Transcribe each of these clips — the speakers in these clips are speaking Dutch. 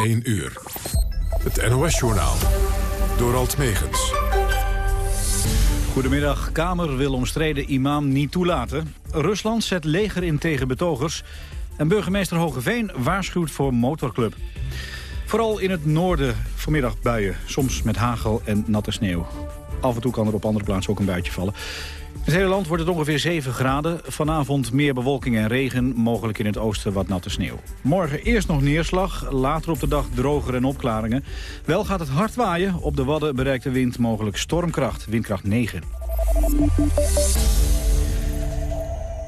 1 uur. Het NOS-journaal. Door Alt Megens. Goedemiddag. Kamer wil omstreden imam niet toelaten. Rusland zet leger in tegen betogers. En burgemeester Hogeveen waarschuwt voor motorclub. Vooral in het noorden vanmiddag buien. Soms met hagel en natte sneeuw. Af en toe kan er op andere plaatsen ook een buitje vallen. In het hele land wordt het ongeveer 7 graden. Vanavond meer bewolking en regen, mogelijk in het oosten wat natte sneeuw. Morgen eerst nog neerslag, later op de dag droger en opklaringen. Wel gaat het hard waaien. Op de Wadden bereikt de wind mogelijk stormkracht, windkracht 9.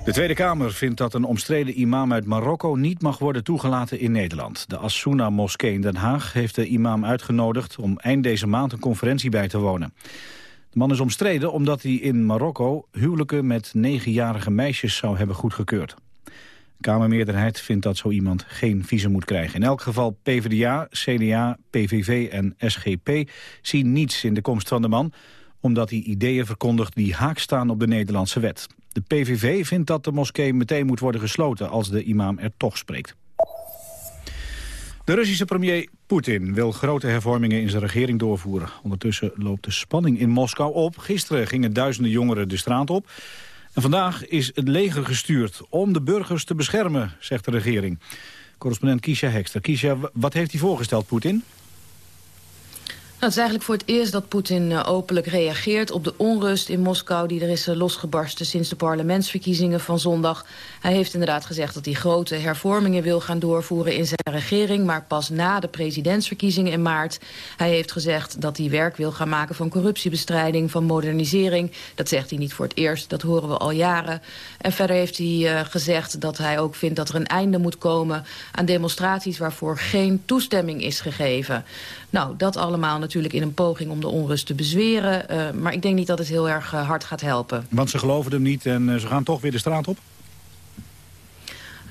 De Tweede Kamer vindt dat een omstreden imam uit Marokko niet mag worden toegelaten in Nederland. De Assouna-moskee in Den Haag heeft de imam uitgenodigd om eind deze maand een conferentie bij te wonen. De man is omstreden omdat hij in Marokko huwelijken met negenjarige meisjes zou hebben goedgekeurd. De Kamermeerderheid vindt dat zo iemand geen visum moet krijgen. In elk geval PvdA, CDA, PVV en SGP zien niets in de komst van de man... omdat hij ideeën verkondigt die haak staan op de Nederlandse wet. De PVV vindt dat de moskee meteen moet worden gesloten als de imam er toch spreekt. De Russische premier Poetin wil grote hervormingen in zijn regering doorvoeren. Ondertussen loopt de spanning in Moskou op. Gisteren gingen duizenden jongeren de straat op. En vandaag is het leger gestuurd om de burgers te beschermen, zegt de regering. Correspondent Kisha Hekster. Kisha, wat heeft hij voorgesteld, Poetin? Nou, het is eigenlijk voor het eerst dat Poetin uh, openlijk reageert op de onrust in Moskou die er is uh, losgebarsten sinds de parlementsverkiezingen van zondag. Hij heeft inderdaad gezegd dat hij grote hervormingen wil gaan doorvoeren in zijn regering, maar pas na de presidentsverkiezingen in maart. Hij heeft gezegd dat hij werk wil gaan maken van corruptiebestrijding, van modernisering. Dat zegt hij niet voor het eerst, dat horen we al jaren. En verder heeft hij uh, gezegd dat hij ook vindt dat er een einde moet komen aan demonstraties waarvoor geen toestemming is gegeven. Nou, dat allemaal natuurlijk in een poging om de onrust te bezweren. Uh, maar ik denk niet dat het heel erg uh, hard gaat helpen. Want ze geloven hem niet en uh, ze gaan toch weer de straat op?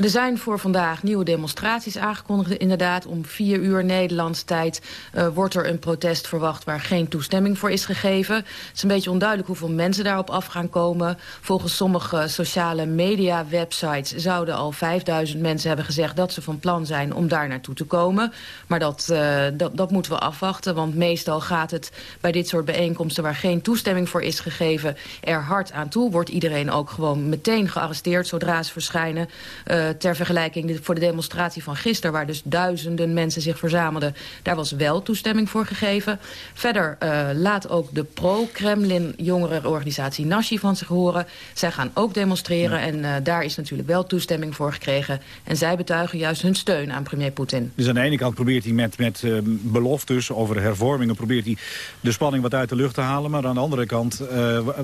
Er zijn voor vandaag nieuwe demonstraties aangekondigd. Inderdaad, om vier uur Nederlands tijd uh, wordt er een protest verwacht... waar geen toestemming voor is gegeven. Het is een beetje onduidelijk hoeveel mensen daarop af gaan komen. Volgens sommige sociale media websites zouden al 5000 mensen hebben gezegd... dat ze van plan zijn om daar naartoe te komen. Maar dat, uh, dat, dat moeten we afwachten, want meestal gaat het bij dit soort bijeenkomsten... waar geen toestemming voor is gegeven, er hard aan toe. Wordt iedereen ook gewoon meteen gearresteerd zodra ze verschijnen... Uh, ter vergelijking voor de demonstratie van gisteren... waar dus duizenden mensen zich verzamelden... daar was wel toestemming voor gegeven. Verder uh, laat ook de pro-Kremlin jongerenorganisatie Nashi van zich horen. Zij gaan ook demonstreren ja. en uh, daar is natuurlijk wel toestemming voor gekregen. En zij betuigen juist hun steun aan premier Poetin. Dus aan de ene kant probeert hij met, met beloftes over hervormingen... probeert hij de spanning wat uit de lucht te halen. Maar aan de andere kant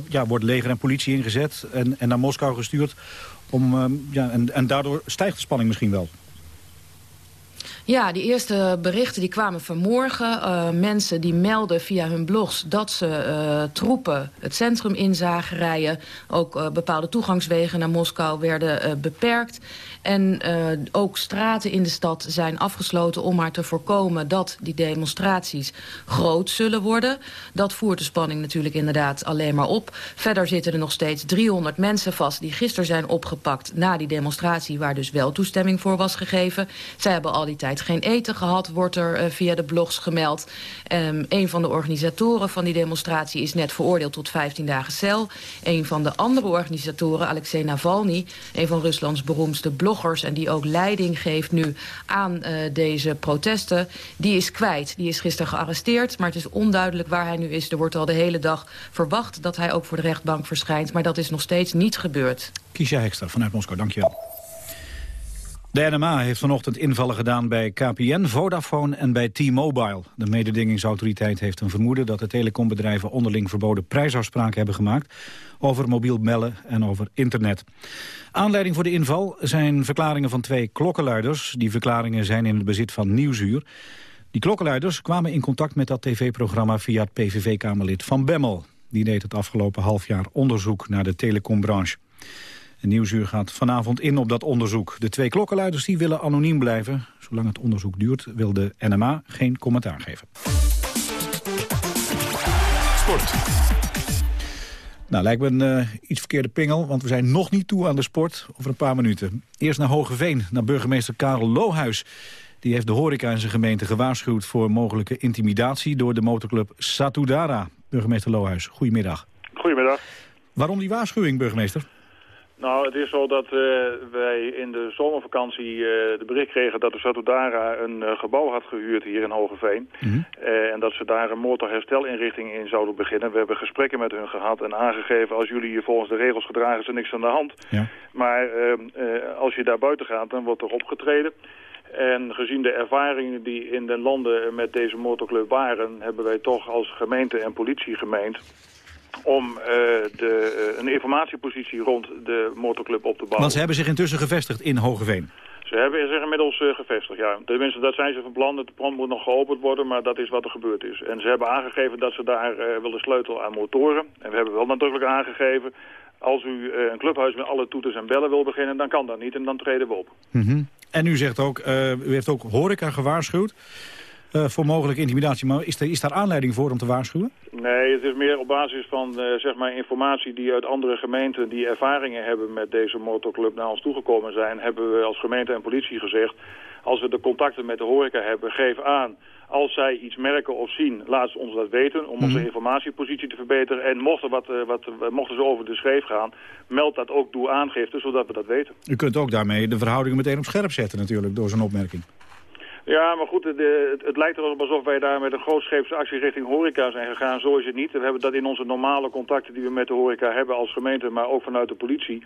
ja, wordt leger en politie ingezet en, en naar Moskou gestuurd om, uh, ja, en, en daardoor stijgt de spanning misschien wel. Ja, die eerste berichten die kwamen vanmorgen. Uh, mensen die melden via hun blogs dat ze uh, troepen het centrum in zagen rijden. Ook uh, bepaalde toegangswegen naar Moskou werden beperkt. En ook straten in de stad zijn afgesloten om maar te voorkomen dat die demonstraties groot zullen worden. Dat voert de spanning natuurlijk inderdaad alleen maar op. Verder zitten er nog steeds 300 mensen vast die gisteren zijn opgepakt na die demonstratie waar dus wel toestemming voor was gegeven. Zij hebben al die tijd geen eten gehad, wordt er uh, via de blogs gemeld. Um, een van de organisatoren van die demonstratie is net veroordeeld tot 15 dagen cel. Een van de andere organisatoren, Alexei Navalny, een van Ruslands beroemdste bloggers... en die ook leiding geeft nu aan uh, deze protesten, die is kwijt. Die is gisteren gearresteerd, maar het is onduidelijk waar hij nu is. Er wordt al de hele dag verwacht dat hij ook voor de rechtbank verschijnt... maar dat is nog steeds niet gebeurd. Kiesja Hekster vanuit Moskou, dankjewel. De NMA heeft vanochtend invallen gedaan bij KPN, Vodafone en bij T-Mobile. De mededingingsautoriteit heeft een vermoeden dat de telecombedrijven onderling verboden prijsafspraken hebben gemaakt over mobiel bellen en over internet. Aanleiding voor de inval zijn verklaringen van twee klokkenluiders. Die verklaringen zijn in het bezit van Nieuwsuur. Die klokkenluiders kwamen in contact met dat tv-programma via het PVV-kamerlid Van Bemmel. Die deed het afgelopen half jaar onderzoek naar de telecombranche. En Nieuwsuur gaat vanavond in op dat onderzoek. De twee klokkenluiders die willen anoniem blijven. Zolang het onderzoek duurt wil de NMA geen commentaar geven. Sport. Nou, lijkt me een uh, iets verkeerde pingel, want we zijn nog niet toe aan de sport over een paar minuten. Eerst naar Hogeveen, naar burgemeester Karel Lohuis. Die heeft de horeca in zijn gemeente gewaarschuwd voor mogelijke intimidatie door de motorclub Satudara. Burgemeester Lohuis, goedemiddag. Goedemiddag. Waarom die waarschuwing, burgemeester? Nou, het is zo dat uh, wij in de zomervakantie uh, de bericht kregen dat de Satudara een uh, gebouw had gehuurd hier in Hogeveen. Mm -hmm. en dat ze daar een motorherstelinrichting in zouden beginnen. We hebben gesprekken met hun gehad en aangegeven als jullie je volgens de regels gedragen is er niks aan de hand. Ja. Maar als je daar buiten gaat, dan wordt er opgetreden. En gezien de ervaringen die in de landen met deze motorclub waren... hebben wij toch als gemeente en politie gemeend om uh, de, uh, een informatiepositie rond de motorclub op te bouwen. Want ze hebben zich intussen gevestigd in Hogeveen? Ze hebben zich inmiddels uh, gevestigd, ja. Tenminste, dat zijn ze van plan. Het pand moet nog geopend worden, maar dat is wat er gebeurd is. En ze hebben aangegeven dat ze daar willen sleutelen aan motoren. En we hebben wel nadrukkelijk aangegeven... als u een clubhuis met alle toeters en bellen wil beginnen, dan kan dat niet. En dan treden we op. Mm -hmm. En u zegt ook, u heeft ook horeca gewaarschuwd. Uh, voor mogelijke intimidatie. Maar is, er, is daar aanleiding voor om te waarschuwen? Nee, het is meer op basis van uh, zeg maar informatie die uit andere gemeenten... die ervaringen hebben met deze motorclub naar ons toegekomen zijn... hebben we als gemeente en politie gezegd... als we de contacten met de horeca hebben, geef aan... Als zij iets merken of zien, laat ze ons dat weten om onze informatiepositie te verbeteren. En mochten, wat, uh, wat, mochten ze over de schreef gaan, meld dat ook doe aangifte, zodat we dat weten. U kunt ook daarmee de verhoudingen meteen op scherp zetten natuurlijk, door zo'n opmerking. Ja, maar goed, het, lijkt erop alsof wij daar met een grootscheepse actie richting horeca zijn gegaan. Zo is het niet. We hebben dat in onze normale contacten die we met de horeca hebben als gemeente, maar ook vanuit de politie,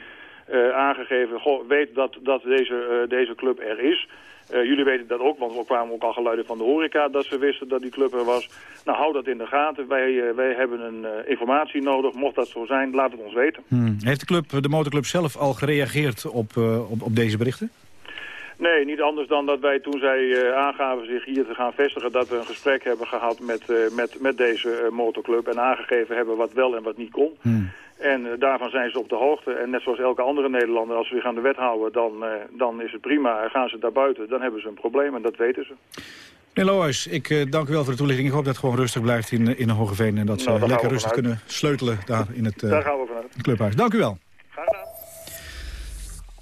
uh, aangegeven. Weet dat, dat deze, uh, deze club er is. Uh, jullie weten dat ook, want we kwamen ook al geluiden van de horeca dat ze wisten dat die club er was. Nou, hou dat in de gaten. Wij, wij hebben een informatie nodig. Mocht dat zo zijn, laat het ons weten. Hmm. Heeft de, club, de motorclub zelf al gereageerd op, op, op deze berichten? Nee, niet anders dan dat wij toen zij uh, aangaven zich hier te gaan vestigen... dat we een gesprek hebben gehad met, uh, met, met deze uh, motorclub... en aangegeven hebben wat wel en wat niet kon. Hmm. En daarvan zijn ze op de hoogte. En net zoals elke andere Nederlander, als we zich aan de wet houden... dan, dan is het prima. Gaan ze daar buiten, dan hebben ze een probleem en dat weten ze. Meneer Lohuis, ik dank u wel voor de toelichting. Ik hoop dat het gewoon rustig blijft in, in Hogeveen... en dat ze nou, lekker rustig kunnen sleutelen daar in het daar gaan we clubhuis. Dank u wel.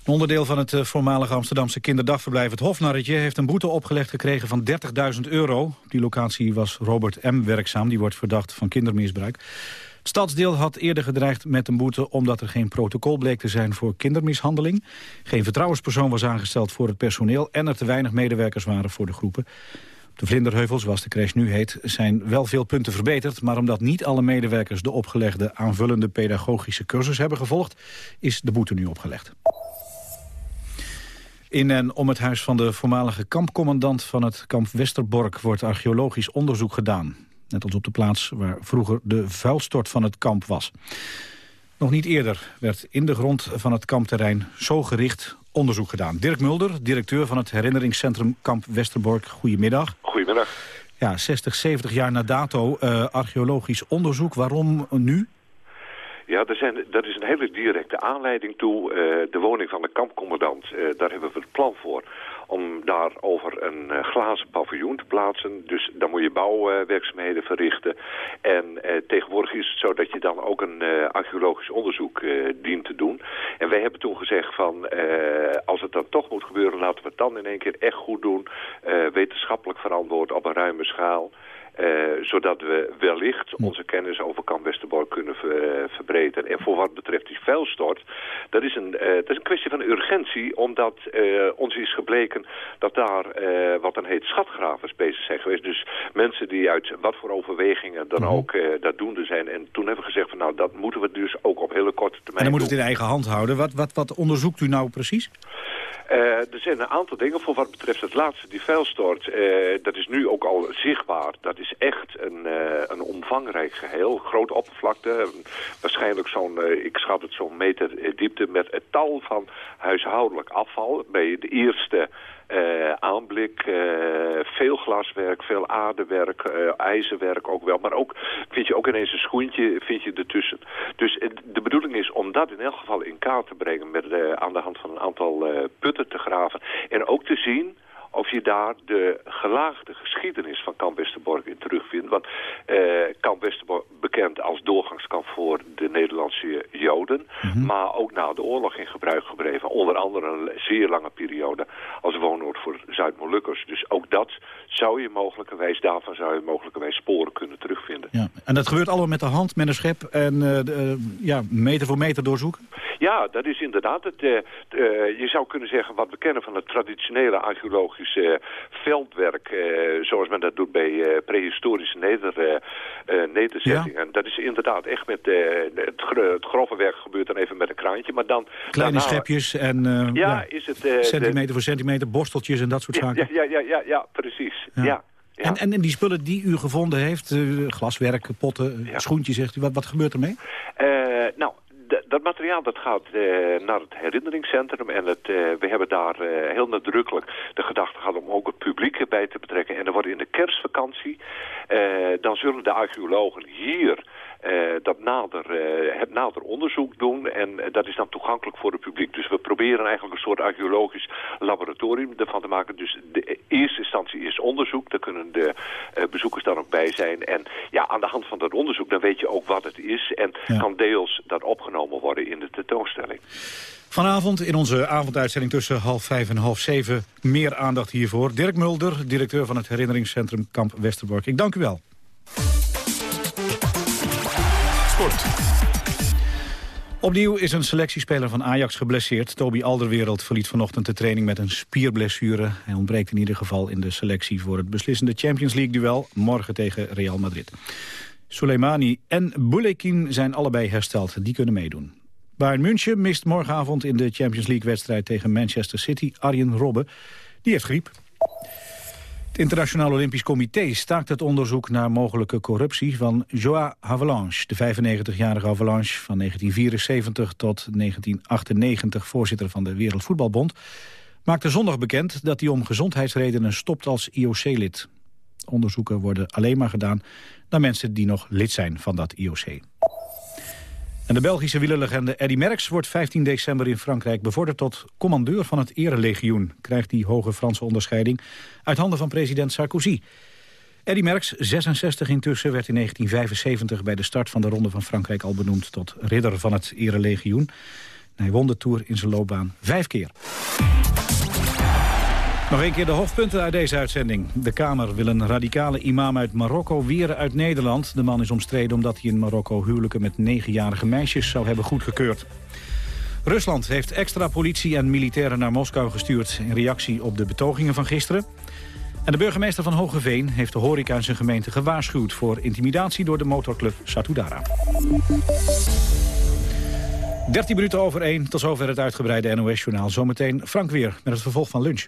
Onderdeel van het voormalige Amsterdamse kinderdagverblijf Het Hofnarretje... heeft een boete opgelegd gekregen van 30.000 euro. Op die locatie was Robert M. werkzaam. Die wordt verdacht van kindermisbruik. Het stadsdeel had eerder gedreigd met een boete... omdat er geen protocol bleek te zijn voor kindermishandeling. Geen vertrouwenspersoon was aangesteld voor het personeel... en er te weinig medewerkers waren voor de groepen. De Vlinderheuvel, zoals de crash nu heet, zijn wel veel punten verbeterd... maar omdat niet alle medewerkers de opgelegde aanvullende pedagogische cursus hebben gevolgd... is de boete nu opgelegd. In en om het huis van de voormalige kampcommandant van het kamp Westerbork wordt archeologisch onderzoek gedaan. Net als op de plaats waar vroeger de vuilstort van het kamp was. Nog niet eerder werd in de grond van het kampterrein zo gericht onderzoek gedaan. Dirk Mulder, directeur van het herinneringscentrum Kamp Westerbork. Goedemiddag. Goedemiddag. Ja, 60, 70 jaar na dato uh, archeologisch onderzoek. Waarom nu? Ja, er zijn, dat is een hele directe aanleiding toe. Uh, de woning van de kampcommandant, uh, daar hebben we het plan voor om daar over een uh, glazen paviljoen te plaatsen. Dus dan moet je bouwwerkzaamheden verrichten. En tegenwoordig is het zo dat je dan ook een archeologisch onderzoek dient te doen. En wij hebben toen gezegd van, als het dan toch moet gebeuren, laten we het dan in één keer echt goed doen. wetenschappelijk verantwoord op een ruime schaal. Uh, zodat we wellicht onze kennis over Kamp Westerbork kunnen ver, verbreden. En voor wat betreft die vuilstort, dat is een, uh, dat is een kwestie van urgentie, omdat uh, ons is gebleken dat daar wat dan heet schatgravers bezig zijn geweest. Dus mensen die uit wat voor overwegingen dan -hmm. ook dat doende zijn. En toen hebben we gezegd van nou, dat moeten we dus ook op hele korte termijn En dan moet het in eigen hand houden. Wat, wat, wat onderzoekt u nou precies? Er zijn een aantal dingen voor wat betreft het laatste, die vuilstort. Dat is nu ook al zichtbaar. Dat is echt een, uh, een omvangrijk geheel. Grote oppervlakte. Waarschijnlijk zo'n, ik schat het zo'n meter diepte met het tal van huishoudelijk afval. Bij de eerste aanblik, veel glaswerk, veel aardewerk, ijzerwerk ook wel. Maar ook vind je ook ineens een schoentje vind je ertussen. Dus de bedoeling is om dat in elk geval in kaart te brengen... Met, aan de hand van een aantal putten te graven. En ook te zien of je daar de gelaagde geschiedenis van Kamp Westerbork in terugvindt. Want Kamp Westerbork bekend als doorgangskamp voor de Nederlandse Joden. Mhm. Maar ook na de oorlog in gebruik gebleven. Onder andere een zeer lange periode als woonoord voor Zuid-Molukkers. Dus ook dat zou je mogelijkerwijs, daarvan zou je mogelijkerwijs sporen kunnen terugvinden. Ja. En dat gebeurt allemaal met de hand, met een schep en uh, ja, meter voor meter doorzoeken? Ja, dat is inderdaad het. Uh, je zou kunnen zeggen wat we kennen van het traditionele archeologische veldwerk, zoals men dat doet bij prehistorische neder, nederzettingen. Ja. Dat is inderdaad echt met het, het, grove werk gebeurt dan even met een kraantje, maar dan... Kleine schepjes en ja, ja, is het, centimeter voor centimeter, borsteltjes en dat soort zaken? Ja, ja, ja, ja, precies. ja. En, en, en, die spullen die u gevonden heeft, uh, glaswerk, potten, ja. schoentjes, zegt u, wat, wat gebeurt ermee? Uh, nou, dat materiaal dat gaat uh, naar het herinneringscentrum en het, we hebben daar heel nadrukkelijk de gedachte gehad om ook het publiek bij te betrekken. En er wordt in de kerstvakantie, dan zullen de archeologen hier uh, dat nader, uh, het nader onderzoek doen. En dat is dan toegankelijk voor het publiek. Dus we proberen eigenlijk een soort archeologisch laboratorium ervan te maken. Dus de eerste instantie is onderzoek. Daar kunnen de bezoekers dan ook bij zijn. En ja, aan de hand van dat onderzoek dan weet je ook wat het is. En kan deels dat opgenomen worden in de tentoonstelling. Vanavond in onze avonduitzending tussen half vijf en half zeven meer aandacht hiervoor. Dirk Mulder, directeur van het herinneringscentrum Kamp Westerbork. Ik dank u wel. Opnieuw is een selectiespeler van Ajax geblesseerd. Toby Alderwereld verliet vanochtend de training met een spierblessure. Hij ontbreekt in ieder geval in de selectie voor het beslissende Champions League-duel... morgen tegen Real Madrid. Soleimani en Boulekin zijn allebei hersteld. Die kunnen meedoen. Bayern München mist morgenavond in de Champions League-wedstrijd tegen Manchester City Arjen Robben. Die heeft griep. Internationaal Olympisch Comité staakt het onderzoek naar mogelijke corruptie van Joa Havelange, de 95-jarige Havelange van 1974 tot 1998 voorzitter van de Wereldvoetbalbond, maakte zondag bekend dat hij om gezondheidsredenen stopt als IOC-lid. Onderzoeken worden alleen maar gedaan naar mensen die nog lid zijn van dat IOC. En de Belgische wielerlegende Eddy Merckx wordt 15 december in Frankrijk bevorderd tot commandeur van het Erelegioen. Krijgt die hoge Franse onderscheiding uit handen van president Sarkozy. Eddy Merckx, 66 intussen, werd in 1975 bij de start van de Ronde van Frankrijk al benoemd tot ridder van het Erelegioen. Hij won de Tour in zijn loopbaan vijf keer. Nog een keer de hoofdpunten uit deze uitzending. De Kamer wil een radicale imam uit Marokko weren uit Nederland. De man is omstreden omdat hij in Marokko huwelijken met negenjarige meisjes zou hebben goedgekeurd. Rusland heeft extra politie en militairen naar Moskou gestuurd... in reactie op de betogingen van gisteren. En de burgemeester van Hogeveen heeft de horeca in zijn gemeente gewaarschuwd... voor intimidatie door de motorclub Satudara. 13 minuten over 1, tot zover het uitgebreide NOS-journaal. Zometeen Frank weer met het vervolg van lunch.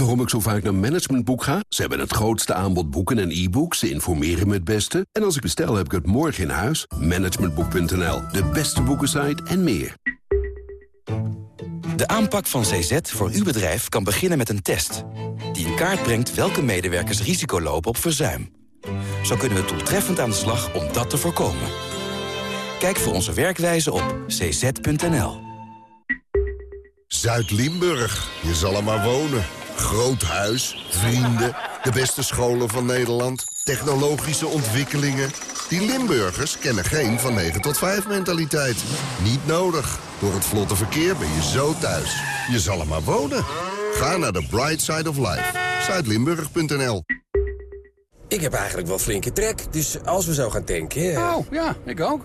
Waarom ik zo vaak naar Managementboek ga? Ze hebben het grootste aanbod boeken en e-books. Ze informeren me het beste. En als ik bestel, heb ik het morgen in huis. Managementboek.nl, de beste boekensite en meer. De aanpak van CZ voor uw bedrijf kan beginnen met een test... die in kaart brengt welke medewerkers risico lopen op verzuim. Zo kunnen we doeltreffend aan de slag om dat te voorkomen. Kijk voor onze werkwijze op cz.nl. Zuid-Limburg, je zal er maar wonen. Groot huis, vrienden, de beste scholen van Nederland, technologische ontwikkelingen. Die Limburgers kennen geen van 9 tot 5 mentaliteit. Niet nodig. Door het vlotte verkeer ben je zo thuis. Je zal er maar wonen. Ga naar de Bright Side of Life. Zuidlimburg.nl Ik heb eigenlijk wel flinke trek, dus als we zo gaan tanken... Oh, ja, ik ook.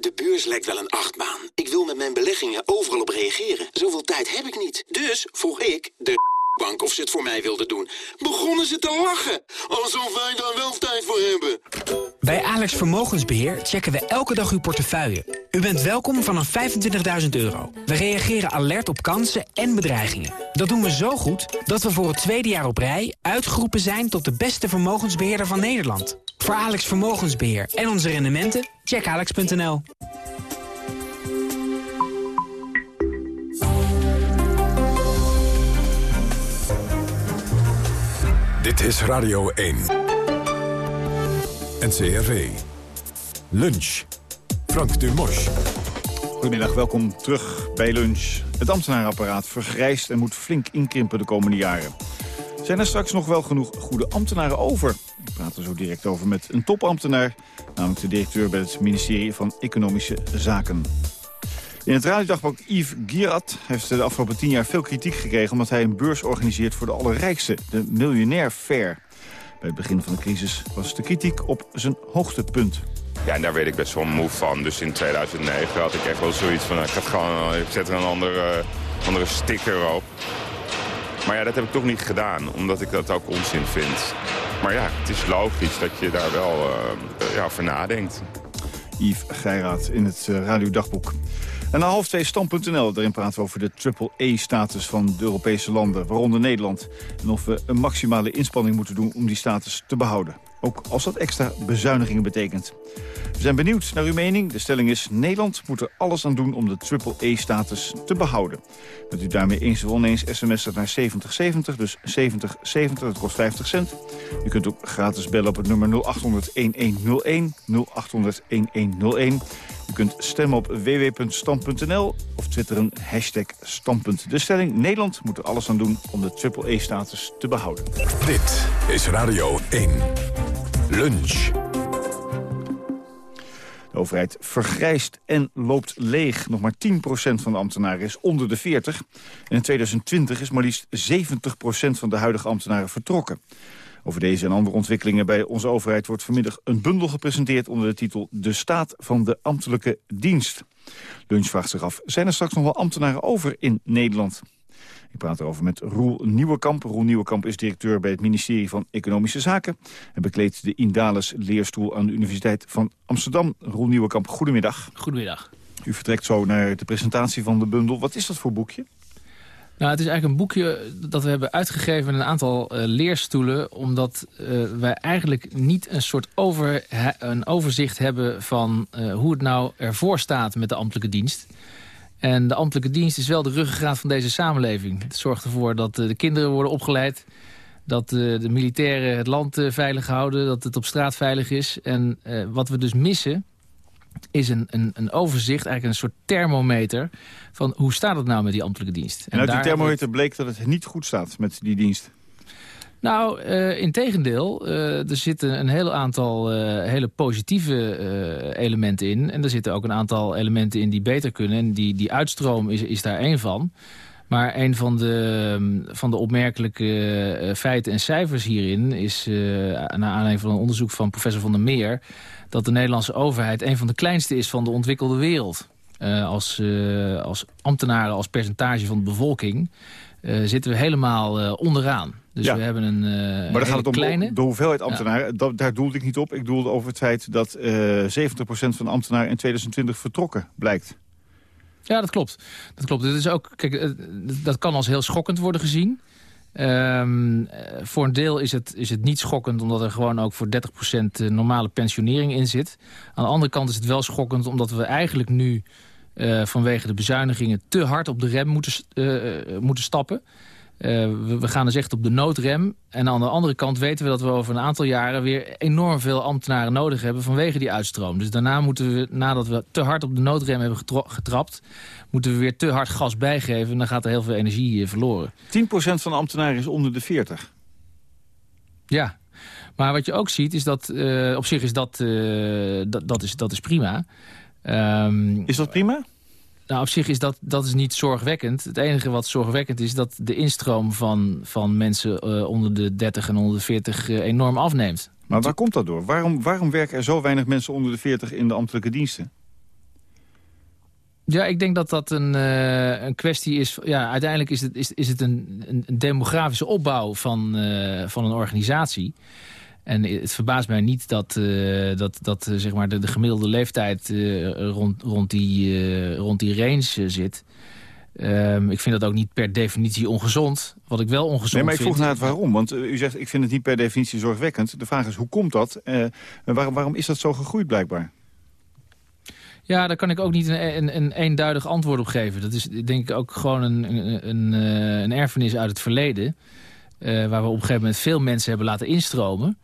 De beurs lijkt wel een achtbaan. Ik wil met mijn beleggingen overal op reageren. Zoveel tijd heb ik niet. Dus vroeg ik de bank of ze het voor mij wilde doen. Begonnen ze te lachen. Alsof wij daar wel tijd voor hebben. Bij Alex Vermogensbeheer checken we elke dag uw portefeuille. U bent welkom vanaf 25.000 euro. We reageren alert op kansen en bedreigingen. Dat doen we zo goed dat we voor het tweede jaar op rij... uitgeroepen zijn tot de beste vermogensbeheerder van Nederland. Voor Alex Vermogensbeheer en onze rendementen, check alex.nl. Dit is Radio 1. NCRV. Lunch. Frank Dumos. Goedemiddag, welkom terug bij Lunch. Het ambtenaarapparaat vergrijst en moet flink inkrimpen de komende jaren. Zijn er straks nog wel genoeg goede ambtenaren over? Ik praat er zo direct over met een topambtenaar... namelijk de directeur bij het ministerie van Economische Zaken. In het radiodagboek Yves Girat heeft de afgelopen tien jaar veel kritiek gekregen... omdat hij een beurs organiseert voor de allerrijkste, de Miljonair Fair. Bij het begin van de crisis was de kritiek op zijn hoogtepunt. Ja, en daar werd ik best wel moe van. Dus in 2009 had ik echt wel zoiets van... Nou, ik, ga gewoon, ik zet er een andere, andere sticker op. Maar ja, dat heb ik toch niet gedaan, omdat ik dat ook onzin vind. Maar ja, het is logisch dat je daar wel uh, ja, over nadenkt. Yves Geiraat in het uh, radiodagboek. En na half twee stand.nl, daarin praten we over de triple-E-status van de Europese landen, waaronder Nederland. En of we een maximale inspanning moeten doen om die status te behouden. Ook als dat extra bezuinigingen betekent. We zijn benieuwd naar uw mening. De stelling is, Nederland moet er alles aan doen om de triple-E-status te behouden. Bent u daarmee eens of oneens sms'en naar 7070, dus 7070, dat kost 50 cent. U kunt ook gratis bellen op het nummer 0800-1101, 0800-1101. U kunt stemmen op www.stand.nl of twitteren hashtag standpunt. De stelling, Nederland moet er alles aan doen om de triple-E-status te behouden. Dit is Radio 1. Lunch. De overheid vergrijst en loopt leeg. Nog maar 10% van de ambtenaren is onder de 40. En in 2020 is maar liefst 70% van de huidige ambtenaren vertrokken. Over deze en andere ontwikkelingen bij onze overheid wordt vanmiddag een bundel gepresenteerd onder de titel De staat van de ambtelijke dienst. Lunch vraagt zich af, zijn er straks nog wel ambtenaren over in Nederland? Ik praat erover met Roel Nieuwenkamp. Roel Nieuwenkamp is directeur bij het ministerie van Economische Zaken. en bekleedt de Indales leerstoel aan de Universiteit van Amsterdam. Roel Nieuwenkamp, goedemiddag. Goedemiddag. U vertrekt zo naar de presentatie van de bundel. Wat is dat voor boekje? Nou, het is eigenlijk een boekje dat we hebben uitgegeven... een aantal uh, leerstoelen... omdat uh, wij eigenlijk niet een soort over, een overzicht hebben... van uh, hoe het nou ervoor staat met de ambtelijke dienst. En de ambtelijke dienst is wel de ruggengraat van deze samenleving. Het zorgt ervoor dat de kinderen worden opgeleid... dat de militairen het land veilig houden... dat het op straat veilig is. En wat we dus missen is een, een, een, overzicht, eigenlijk een soort thermometer... van hoe staat het nou met die ambtelijke dienst. En, uit die thermometer bleek dat het niet goed staat met die dienst. Nou, uh, in tegendeel, uh, er zitten een heel aantal uh, hele positieve elementen in. En er zitten ook een aantal elementen in die beter kunnen. En die, die uitstroom is, is daar één van. Maar een van de, van de opmerkelijke feiten en cijfers hierin... is naar aanleiding van een onderzoek van professor Van der Meer dat de Nederlandse overheid een van de kleinste is van de ontwikkelde wereld. Als, als ambtenaren, als percentage van de bevolking... Uh, zitten we helemaal onderaan. Dus ja. we hebben een Maar dan gaat het om kleine... de hoeveelheid ambtenaren. Ja. Dat, daar doelde ik niet op. Ik doelde over het feit dat 70% van de ambtenaren in 2020 vertrokken blijkt. Ja, dat klopt. Dat klopt. Dit is ook, kijk, dat kan als heel schokkend worden gezien. Um, voor een deel is het, is het niet schokkend... omdat er gewoon ook voor 30% normale pensionering in zit. Aan de andere kant is het wel schokkend... omdat we eigenlijk nu uh, vanwege de bezuinigingen... te hard op de rem moeten, uh, moeten stappen. we, we, gaan dus echt op de noodrem. En aan de andere kant weten we dat we over een aantal jaren... weer enorm veel ambtenaren nodig hebben vanwege die uitstroom. Dus daarna moeten we, nadat we te hard op de noodrem hebben getrapt... moeten we weer te hard gas bijgeven. En dan gaat er heel veel energie verloren. 10% van de ambtenaren is onder de 40. Ja, maar wat je ook ziet is dat... Uh, op zich is dat, uh, dat, dat, is, dat is prima. Um, is dat prima? Nou, op zich is dat, dat is niet zorgwekkend. Het enige wat zorgwekkend is dat de instroom van, van mensen uh, onder de 30 en onder de 40 enorm afneemt. Maar waar komt dat door? Waarom, waarom werken er zo weinig mensen onder de 40 in de ambtelijke diensten? Ja, ik denk dat dat een, uh, een kwestie is... Ja, uiteindelijk is het, is, is het een, een demografische opbouw van, uh, van een organisatie. En het verbaast mij niet dat, uh, dat, dat zeg maar de, de gemiddelde leeftijd rond, rond, die, rond die range zit. Um, ik vind dat ook niet per definitie ongezond. Wat ik wel ongezond vind... Nee, maar ik vroeg naar het waarom. Want u zegt, ik vind het niet per definitie zorgwekkend. De vraag is, hoe komt dat? Waar, waarom is dat zo gegroeid blijkbaar? Ja, daar kan ik ook niet een, een, een eenduidig antwoord op geven. Dat is denk ik ook gewoon een, een, een, eh, een erfenis uit het verleden. Uh, waar we op een gegeven moment veel mensen hebben laten instromen.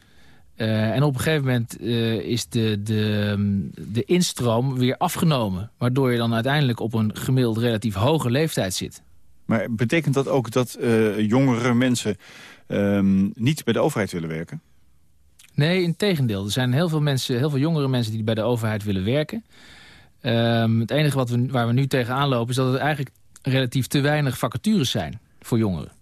Uh, en op een gegeven moment uh, is de, de, de instroom weer afgenomen. Waardoor je dan uiteindelijk op een gemiddeld relatief hoge leeftijd zit. Maar betekent dat ook dat jongere mensen um, niet bij de overheid willen werken? Nee, in tegendeel. Er zijn heel veel, mensen, heel veel jongere mensen die bij de overheid willen werken. Um, het enige wat we, waar we nu tegenaan lopen is dat er eigenlijk relatief te weinig vacatures zijn voor jongeren.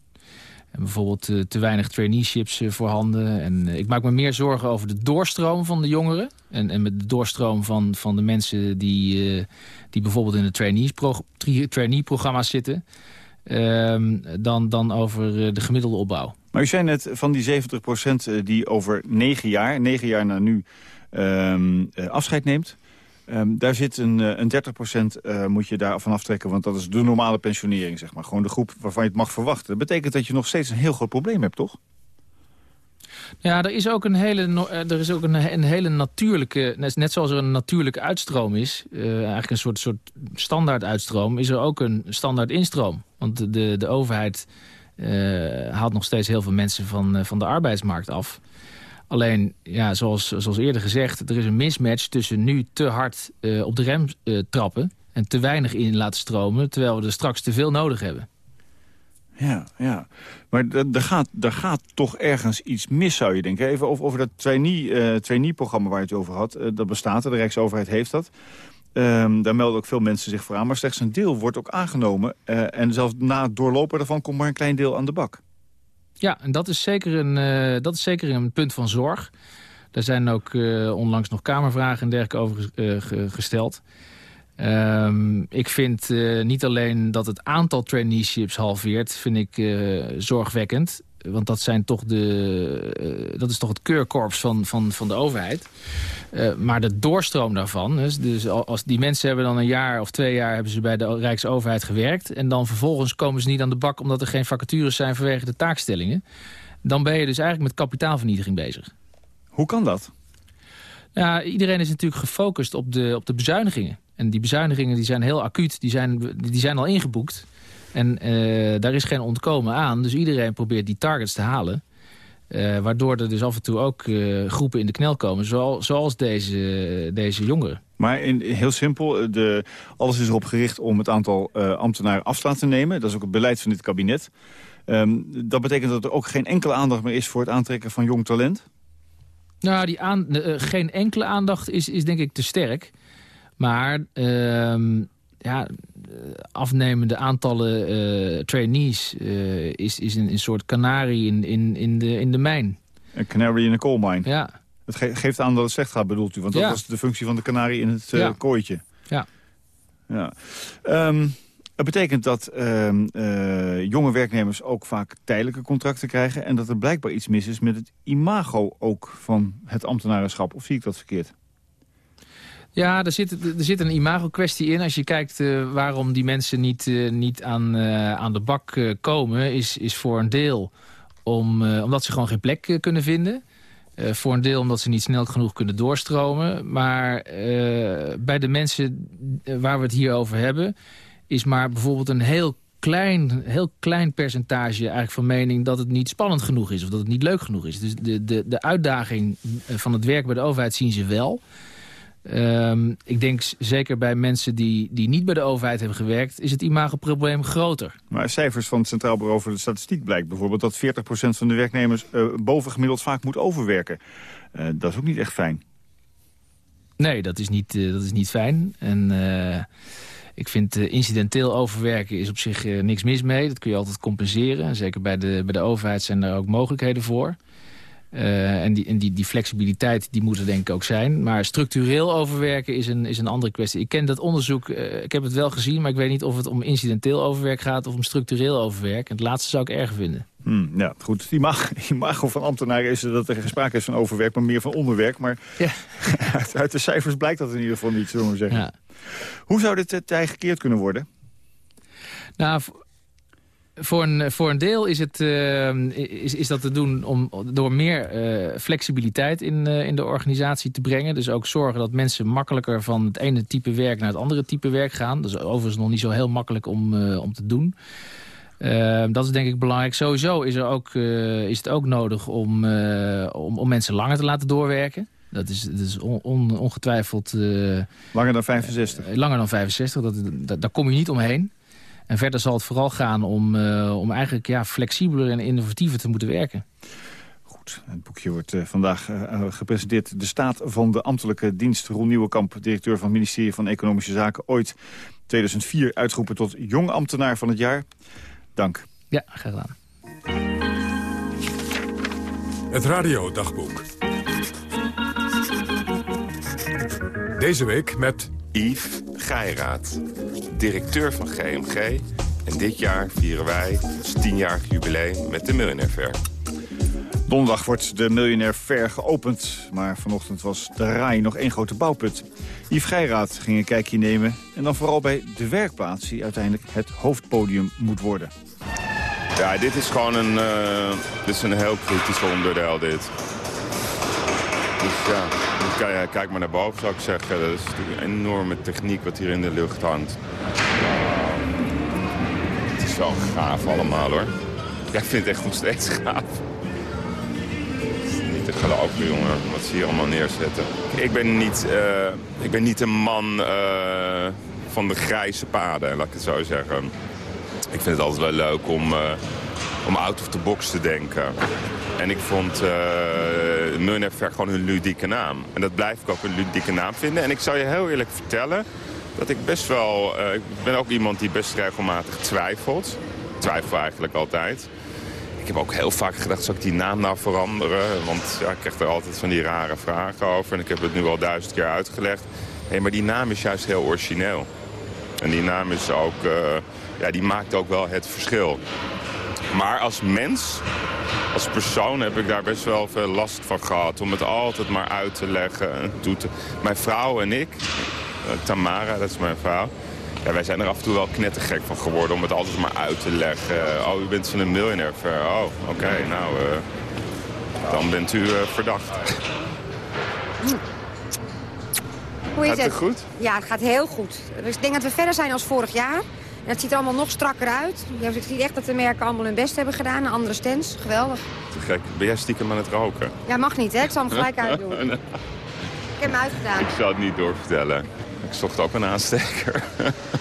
En bijvoorbeeld uh, te weinig traineeships uh, voorhanden. En uh, ik maak me meer zorgen over de doorstroom van de jongeren. En, en met de doorstroom van, van de mensen die, die bijvoorbeeld in de trainee-programma's zitten. Ehm, dan, dan over de gemiddelde opbauw. Maar u zei net van die 70% die over negen jaar, negen jaar na nu, um, afscheid neemt. Um, daar zit een, eh, een 30% uh, eh, moet je daarvan aftrekken, want dat is de normale pensionering, zeg maar. Gewoon de groep waarvan je het mag verwachten. Dat betekent dat je nog steeds een heel groot probleem hebt, toch? Ja, er is ook een hele, eh, er is ook een, een hele natuurlijke, net, zoals er een natuurlijke uitstroom is, eigenlijk een soort, soort standaard uitstroom, is er ook een standaard instroom. Want de, de overheid haalt nog steeds heel veel mensen van, van de arbeidsmarkt af. Alleen, ja, zoals, zoals eerder gezegd, er is een mismatch tussen nu te hard uh, op de rem uh, trappen... en te weinig in laten stromen, terwijl we er straks te veel nodig hebben. Ja, ja. Maar er gaat, gaat toch ergens iets mis, zou je denken. Even over, over dat trainee-programma uh, waar je het over had. dat bestaat, de Rijksoverheid heeft dat. Um, daar melden ook veel mensen zich voor aan. Maar slechts een deel wordt ook aangenomen. en zelfs na het doorlopen daarvan komt maar een klein deel aan de bak. Ja, en dat is zeker een, uh, dat is zeker een punt van zorg. Daar zijn ook uh, onlangs nog kamervragen en dergelijke over uh, gesteld. Um, ik vind niet alleen dat het aantal traineeships halveert, vind ik zorgwekkend. Want dat, zijn toch de, dat is toch het keurkorps van, van, van de overheid. Uh, maar de doorstroom daarvan, dus, dus als die mensen hebben dan een jaar of twee jaar... hebben ze bij de Rijksoverheid gewerkt... en dan vervolgens komen ze niet aan de bak omdat er geen vacatures zijn vanwege de taakstellingen... dan ben je dus eigenlijk met kapitaalvernietiging bezig. Hoe kan dat? Ja, iedereen is natuurlijk gefocust op de, op de bezuinigingen. En die bezuinigingen die zijn heel acuut, die zijn, die zijn al ingeboekt. En uh, daar is geen ontkomen aan. Dus iedereen probeert die targets te halen. Uh, waardoor er dus af en toe ook uh, groepen in de knel komen, zoals, zoals deze, deze jongeren. Maar in, heel simpel, de, alles is erop gericht om het aantal uh, ambtenaren af te laten nemen. Dat is ook het beleid van dit kabinet. Um, dat betekent dat er ook geen enkele aandacht meer is voor het aantrekken van jong talent? Nou, die aan, geen enkele aandacht is, is denk ik te sterk. Maar ehm, ja, afnemende aantallen uh, trainees uh, is, is een, een soort kanarie in, in, in, de, in de mijn. Een canary in a coal mine. Ja. Het ge geeft aan dat het slecht gaat, bedoelt u? Want dat was de functie van de kanarie in het uh, ja. kooitje. Ja. ja. Um, het betekent dat um, jonge werknemers ook vaak tijdelijke contracten krijgen... en dat er blijkbaar iets mis is met het imago ook van het ambtenarenschap. Of zie ik dat verkeerd? Ja, er zit, er zit een imago-kwestie in. Als je kijkt uh, waarom die mensen niet, uh, niet aan, uh, aan de bak komen... Is, is voor een deel om, omdat ze gewoon geen plek kunnen vinden. voor een deel omdat ze niet snel genoeg kunnen doorstromen. Maar bij de mensen waar we het hier over hebben... is maar bijvoorbeeld een heel klein, heel klein percentage eigenlijk van mening... dat het niet spannend genoeg is of dat het niet leuk genoeg is. Dus de, de, de uitdaging van het werk bij de overheid zien ze wel... Ehm, ik denk zeker bij mensen die, die niet bij de overheid hebben gewerkt... is het imagoprobleem groter. Maar cijfers van het Centraal Bureau voor de Statistiek blijkt bijvoorbeeld... dat 40% van de werknemers uh, bovengemiddeld vaak moet overwerken. Uh, dat is ook niet echt fijn. Nee, dat is niet, uh, dat is niet fijn. En ik vind incidenteel overwerken is op zich niks mis mee. Dat kun je altijd compenseren. Zeker bij de, bij de overheid zijn daar ook mogelijkheden voor. Uh, en die, en die, die flexibiliteit die moet er denk ik ook zijn. Maar structureel overwerken is een, is een andere kwestie. Ik ken dat onderzoek, uh, ik heb het wel gezien... maar ik weet niet of het om incidenteel overwerk gaat of om structureel overwerk. En het laatste zou ik erg vinden. Hmm, ja, goed. Die imago van ambtenaren is dat er sprake is van overwerk... maar meer van onderwerk. Maar ja. uit, uit, de cijfers blijkt dat in ieder geval niet, zullen we zeggen. Ja. Hoe zou dit uh, tij gekeerd kunnen worden? Nou, voor een, voor een deel is, het, uh, is, is dat te doen om, door meer uh, flexibiliteit in, uh, in de organisatie te brengen. Dus ook zorgen dat mensen makkelijker van het ene type werk naar het andere type werk gaan. Dat is overigens nog niet zo heel makkelijk om, om te doen. Dat is denk ik belangrijk. Sowieso is, er ook, is het ook nodig om, om, om mensen langer te laten doorwerken. Dat is, dat is on, on, ongetwijfeld... langer dan 65? langer dan 65, dat, dat, daar kom je niet omheen. En verder zal het vooral gaan om, uh, om eigenlijk ja, flexibeler en innovatiever te moeten werken. Goed, het boekje wordt uh, vandaag uh, gepresenteerd. De staat van de ambtelijke dienst. Roel Nieuwenkamp, directeur van het ministerie van Economische Zaken. Ooit 2004 uitgeroepen tot jong ambtenaar van het jaar. Dank. Ja, graag gedaan. Het radiodagboek. Deze week met Yves Geiraat, directeur van GMG. En dit jaar vieren wij ons tienjarig jubileum met de Miljonair Fair. Donderdag wordt de Miljonair Fair geopend. Maar vanochtend was de RAI nog één grote bouwput. Yves Geiraat ging een kijkje nemen. En dan vooral bij de werkplaats die uiteindelijk het hoofdpodium moet worden. Ja, dit is gewoon een, uh, dit is een heel kritisch onderdeel dit. Dus ja, kijk, maar naar boven zou ik zeggen. Dat is natuurlijk een enorme techniek wat hier in de lucht hangt. Het is wel gaaf allemaal hoor. Ja, ik vind het echt nog steeds gaaf. Niet te geloven jongen, wat ze hier allemaal neerzetten. Ik ben niet, uh, ik ben niet een man uh, van de grijze paden, laat ik het zo zeggen. Ik vind het altijd wel leuk om, uh, om out of the box te denken. En ik vond uh, gewoon een ludieke naam. En dat blijf ik ook een ludieke naam vinden. En ik zal je heel eerlijk vertellen dat ik best wel... Uh, ik ben ook iemand die best regelmatig twijfelt. Ik twijfel eigenlijk altijd. Ik heb ook heel vaak gedacht, zou ik die naam nou veranderen? Want ja, ik krijg er altijd van die rare vragen over. En ik heb het nu al duizend keer uitgelegd. Hey, maar die naam is juist heel origineel. En die naam is ook... ja, die maakt ook wel het verschil. Maar als mens, als persoon heb ik daar best wel veel last van gehad. Om het altijd maar uit te leggen. En toe te... Mijn vrouw en ik, Tamara, dat is mijn vrouw... Ja, wij zijn er af en toe wel knettergek van geworden om het altijd maar uit te leggen. Oh, u bent van een miljonair. Oh, oké, okay, nou, uh, dan bent u uh, verdacht. Hoe is gaat het, goed? Ja, het gaat heel goed. Dus ik denk dat we verder zijn als vorig jaar. En het ziet er allemaal nog strakker uit. ik zie echt dat de merken allemaal hun best hebben gedaan. Andere stands, geweldig. Te gek. Ben jij stiekem aan het roken? Ja, mag niet, hè? Ik zal hem gelijk uitdoen. Ik heb hem uitgedaan. Ik zal het niet doorvertellen. Ik zocht ook een aansteker.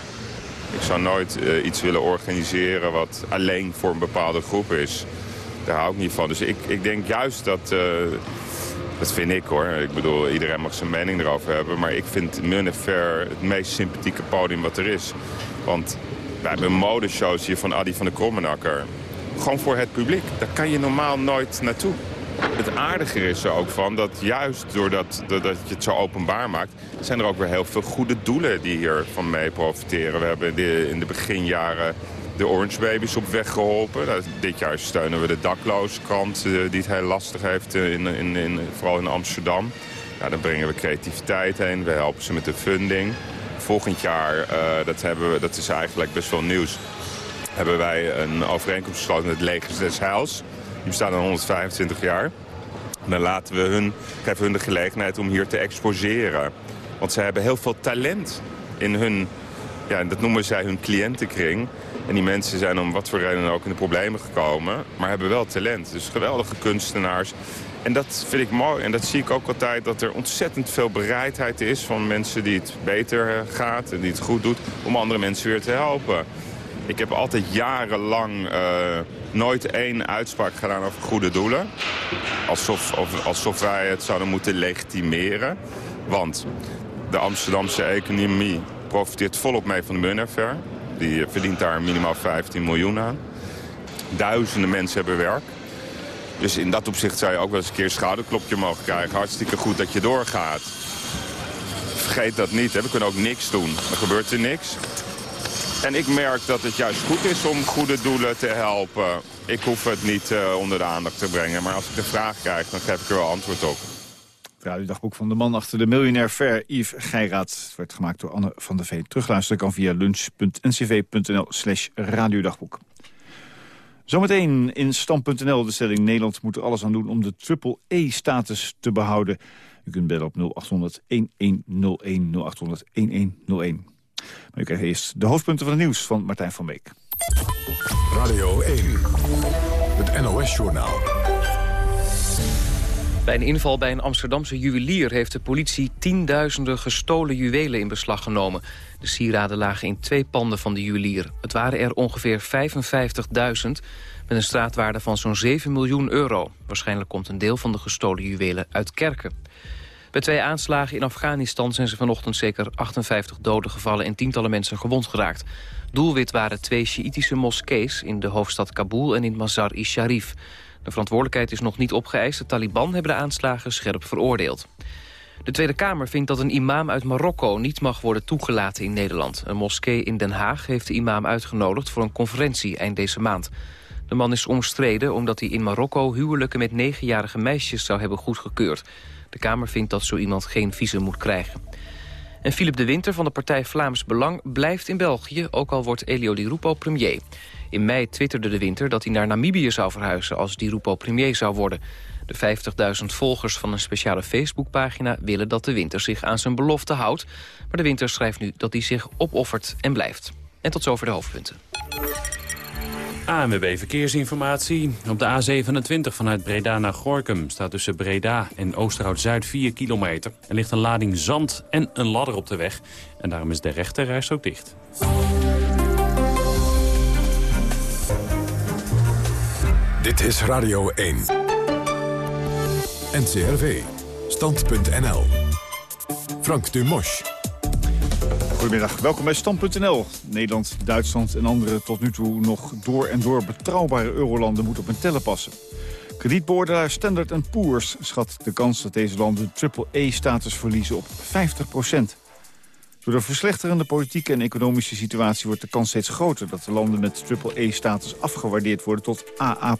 ik zou nooit uh, iets willen organiseren wat alleen voor een bepaalde groep is. Daar hou ik niet van. Dus ik, ik denk juist dat... Uh, dat vind ik hoor. Ik bedoel, iedereen mag zijn mening erover hebben. Maar ik vind Munnefer het meest sympathieke podium wat er is. Want wij hebben modeshows hier van Adi van de Krommenakker. Gewoon voor het publiek. Daar kan je normaal nooit naartoe. Het aardige is er ook van dat juist doordat, je het zo openbaar maakt... zijn er ook weer heel veel goede doelen die hiervan mee profiteren. We hebben in de beginjaren de Orange Babies op weg geholpen. Dit jaar steunen we de daklozenkrant uh, die het heel lastig heeft, eh, in, in, in, vooral in Amsterdam. Ja, dan brengen we creativiteit heen, we helpen ze met de funding. Volgend jaar, uh, dat, hebben we, dat is eigenlijk best wel nieuws, hebben wij een overeenkomst gesloten met het Legers des Heils. Die bestaan al 125 jaar. Dan laten we hun, geven hun de gelegenheid om hier te exposeren. Want ze hebben heel veel talent in hun, ja, dat noemen zij hun cliëntenkring. En die mensen zijn om wat voor reden ook in de problemen gekomen. Maar hebben wel talent. Dus geweldige kunstenaars. En dat vind ik mooi. En dat zie ik ook altijd. Dat er ontzettend veel bereidheid is van mensen die het beter gaat. En die het goed doet. Om andere mensen weer te helpen. Ik heb altijd jarenlang uh, nooit één uitspraak gedaan over goede doelen. Alsof, of, alsof wij het zouden moeten legitimeren. Want de Amsterdamse economie profiteert volop mee van de Munnerver. Die verdient daar minimaal 15 miljoen aan. Duizenden mensen hebben werk. Dus in dat opzicht zou je ook wel eens een keer een schouderklopje mogen krijgen. Hartstikke goed dat je doorgaat. Vergeet dat niet, hè. we kunnen ook niks doen. Er gebeurt er niks. En ik merk dat het juist goed is om goede doelen te helpen. Ik hoef het niet uh, onder de aandacht te brengen. Maar als ik de vraag krijg, dan geef ik er wel antwoord op. Het radiodagboek van de man achter de miljonair Fair, Yves Geiraat. Werd gemaakt door Anne van der Veen. Terugluisteren kan via lunch.ncv.nl slash radiodagboek. Zometeen in Stam.nl de stelling... Nederland moet er alles aan doen om de triple-E-status te behouden. U kunt bellen op 0800-1101, 0800-1101. Maar u krijgt eerst de hoofdpunten van het nieuws van Martijn van Beek. Radio 1, het NOS-journaal. Bij een inval bij een Amsterdamse juwelier heeft de politie tienduizenden gestolen juwelen in beslag genomen. De sieraden lagen in twee panden van de juwelier. Het waren er ongeveer 55.000 met een straatwaarde van zo'n 7 miljoen euro. Waarschijnlijk komt een deel van de gestolen juwelen uit kerken. Bij twee aanslagen in Afghanistan zijn ze vanochtend zeker 58 doden gevallen... en tientallen mensen gewond geraakt. Doelwit waren twee Sjiitische moskees in de hoofdstad Kabul en in Mazar-i-Sharif. De verantwoordelijkheid is nog niet opgeëist. De Taliban hebben de aanslagen scherp veroordeeld. De Tweede Kamer vindt dat een imam uit Marokko niet mag worden toegelaten in Nederland. Een moskee in Den Haag heeft de imam uitgenodigd voor een conferentie eind deze maand. De man is omstreden omdat hij in Marokko huwelijken met negenjarige meisjes zou hebben goedgekeurd. De Kamer vindt dat zo iemand geen visum moet krijgen. En Philip de Winter van de partij Vlaams Belang blijft in België... ook al wordt Elio Di Rupo premier. In mei twitterde de Winter dat hij naar Namibië zou verhuizen... als Di Rupo premier zou worden. De 50.000 volgers van een speciale Facebookpagina willen dat de Winter zich aan zijn belofte houdt. Maar de Winter schrijft nu dat hij zich opoffert en blijft. En tot zover de hoofdpunten. ANWB Verkeersinformatie. Op de A27 vanuit Breda naar Gorkum staat tussen Breda en Oosterhout-Zuid 4 kilometer. Er ligt een lading zand en een ladder op de weg. En daarom is de rechterreis ook dicht. Dit is Radio 1. NCRV. Stand.nl. Frank Dumosch. Goedemiddag, welkom bij Stand.nl. Nederland, Duitsland en andere tot nu toe nog door en door betrouwbare eurolanden moeten op een tellen passen. Kredietbeoordelaar Standard Poor's schat de kans dat deze landen triple-E-status verliezen op 50 Door de verslechterende politieke en economische situatie wordt de kans steeds groter... dat de landen met triple-E-status afgewaardeerd worden tot AA+.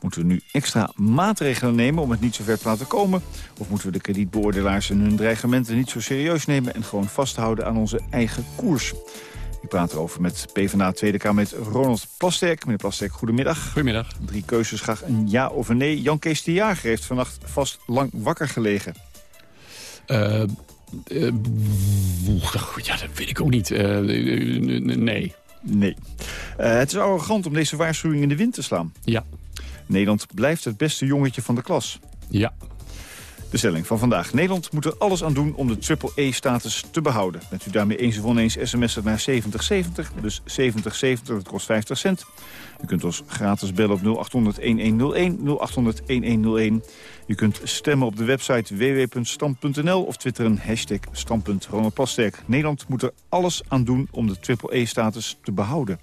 Moeten we nu extra maatregelen nemen om het niet zo ver te laten komen? Of moeten we de kredietbeoordelaars en hun dreigementen niet zo serieus nemen... en gewoon vasthouden aan onze eigen koers? Ik praat erover met PvdA Tweede Kamer met Ronald Plasterk. Meneer Plasterk, goedemiddag. Goedemiddag. Drie keuzes, graag een ja of een nee. Jan Kees de Jager heeft vannacht vast lang wakker gelegen. Uh, uh, ja, dat weet ik ook niet. Uh, nee. Nee. het is arrogant om deze waarschuwing in de wind te slaan. Ja. Nederland blijft het beste jongetje van de klas. Ja. De stelling van vandaag. Nederland moet er alles aan doen om de triple-E-status te behouden. Bent u daarmee eens of oneens sms'en naar 7070, dus 7070, dat kost 50 cent. U kunt ons gratis bellen op 0800-1101, 0800-1101. U kunt stemmen op de website www.stam.nl of twitteren hashtag standpunt. Nederland moet er alles aan doen om de triple-E-status te behouden.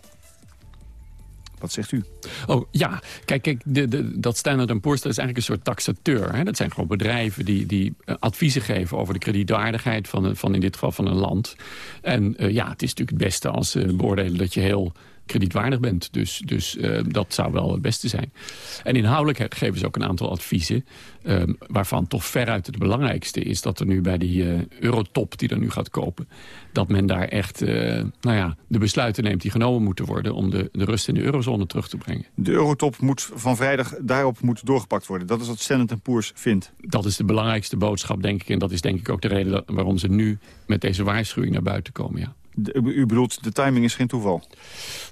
Wat zegt u? Oh ja, kijk, kijk de, de, dat Standard Poor's is eigenlijk een soort taxateur. Hè? Dat zijn gewoon bedrijven die, die eh, adviezen geven over de kredietwaardigheid van, van in dit geval van een land. En uh, ja, het is natuurlijk het beste als ze beoordelen dat je heel kredietwaardig bent. Dus, dus uh, dat zou wel het beste zijn. En inhoudelijk geven ze ook een aantal adviezen... Um, waarvan toch veruit het belangrijkste is dat er nu bij die uh, eurotop die er nu gaat kopen... dat men daar echt uh, nou ja, de besluiten neemt die genomen moeten worden... om de, de rust in de eurozone terug te brengen. De eurotop moet van vrijdag daarop moet doorgepakt worden. Dat is wat Standard Poor's vindt. Dat is de belangrijkste boodschap, denk ik. En dat is denk ik ook de reden waarom ze nu met deze waarschuwing naar buiten komen, ja. U bedoelt, de timing is geen toeval?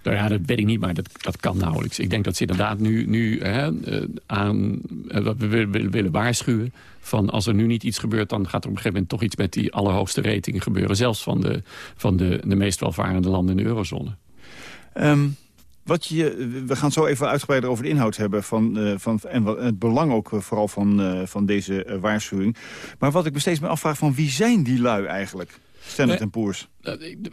Nou ja, dat weet ik niet, maar dat, dat kan nauwelijks. Ik denk dat ze inderdaad nu, nu hè, eh, aan, uh, we willen, waarschuwen... van als er nu niet iets gebeurt... dan gaat er op een gegeven moment toch iets met die allerhoogste ratingen gebeuren. Zelfs van de, van de, de meest welvarende landen in de eurozone. Um, wat je, we gaan zo even uitgebreider over de inhoud hebben... Van, uh, van, en het belang ook vooral van, uh, van deze waarschuwing. Maar wat ik me steeds meer afvraag, van wie zijn die lui eigenlijk? Standard en Poor's.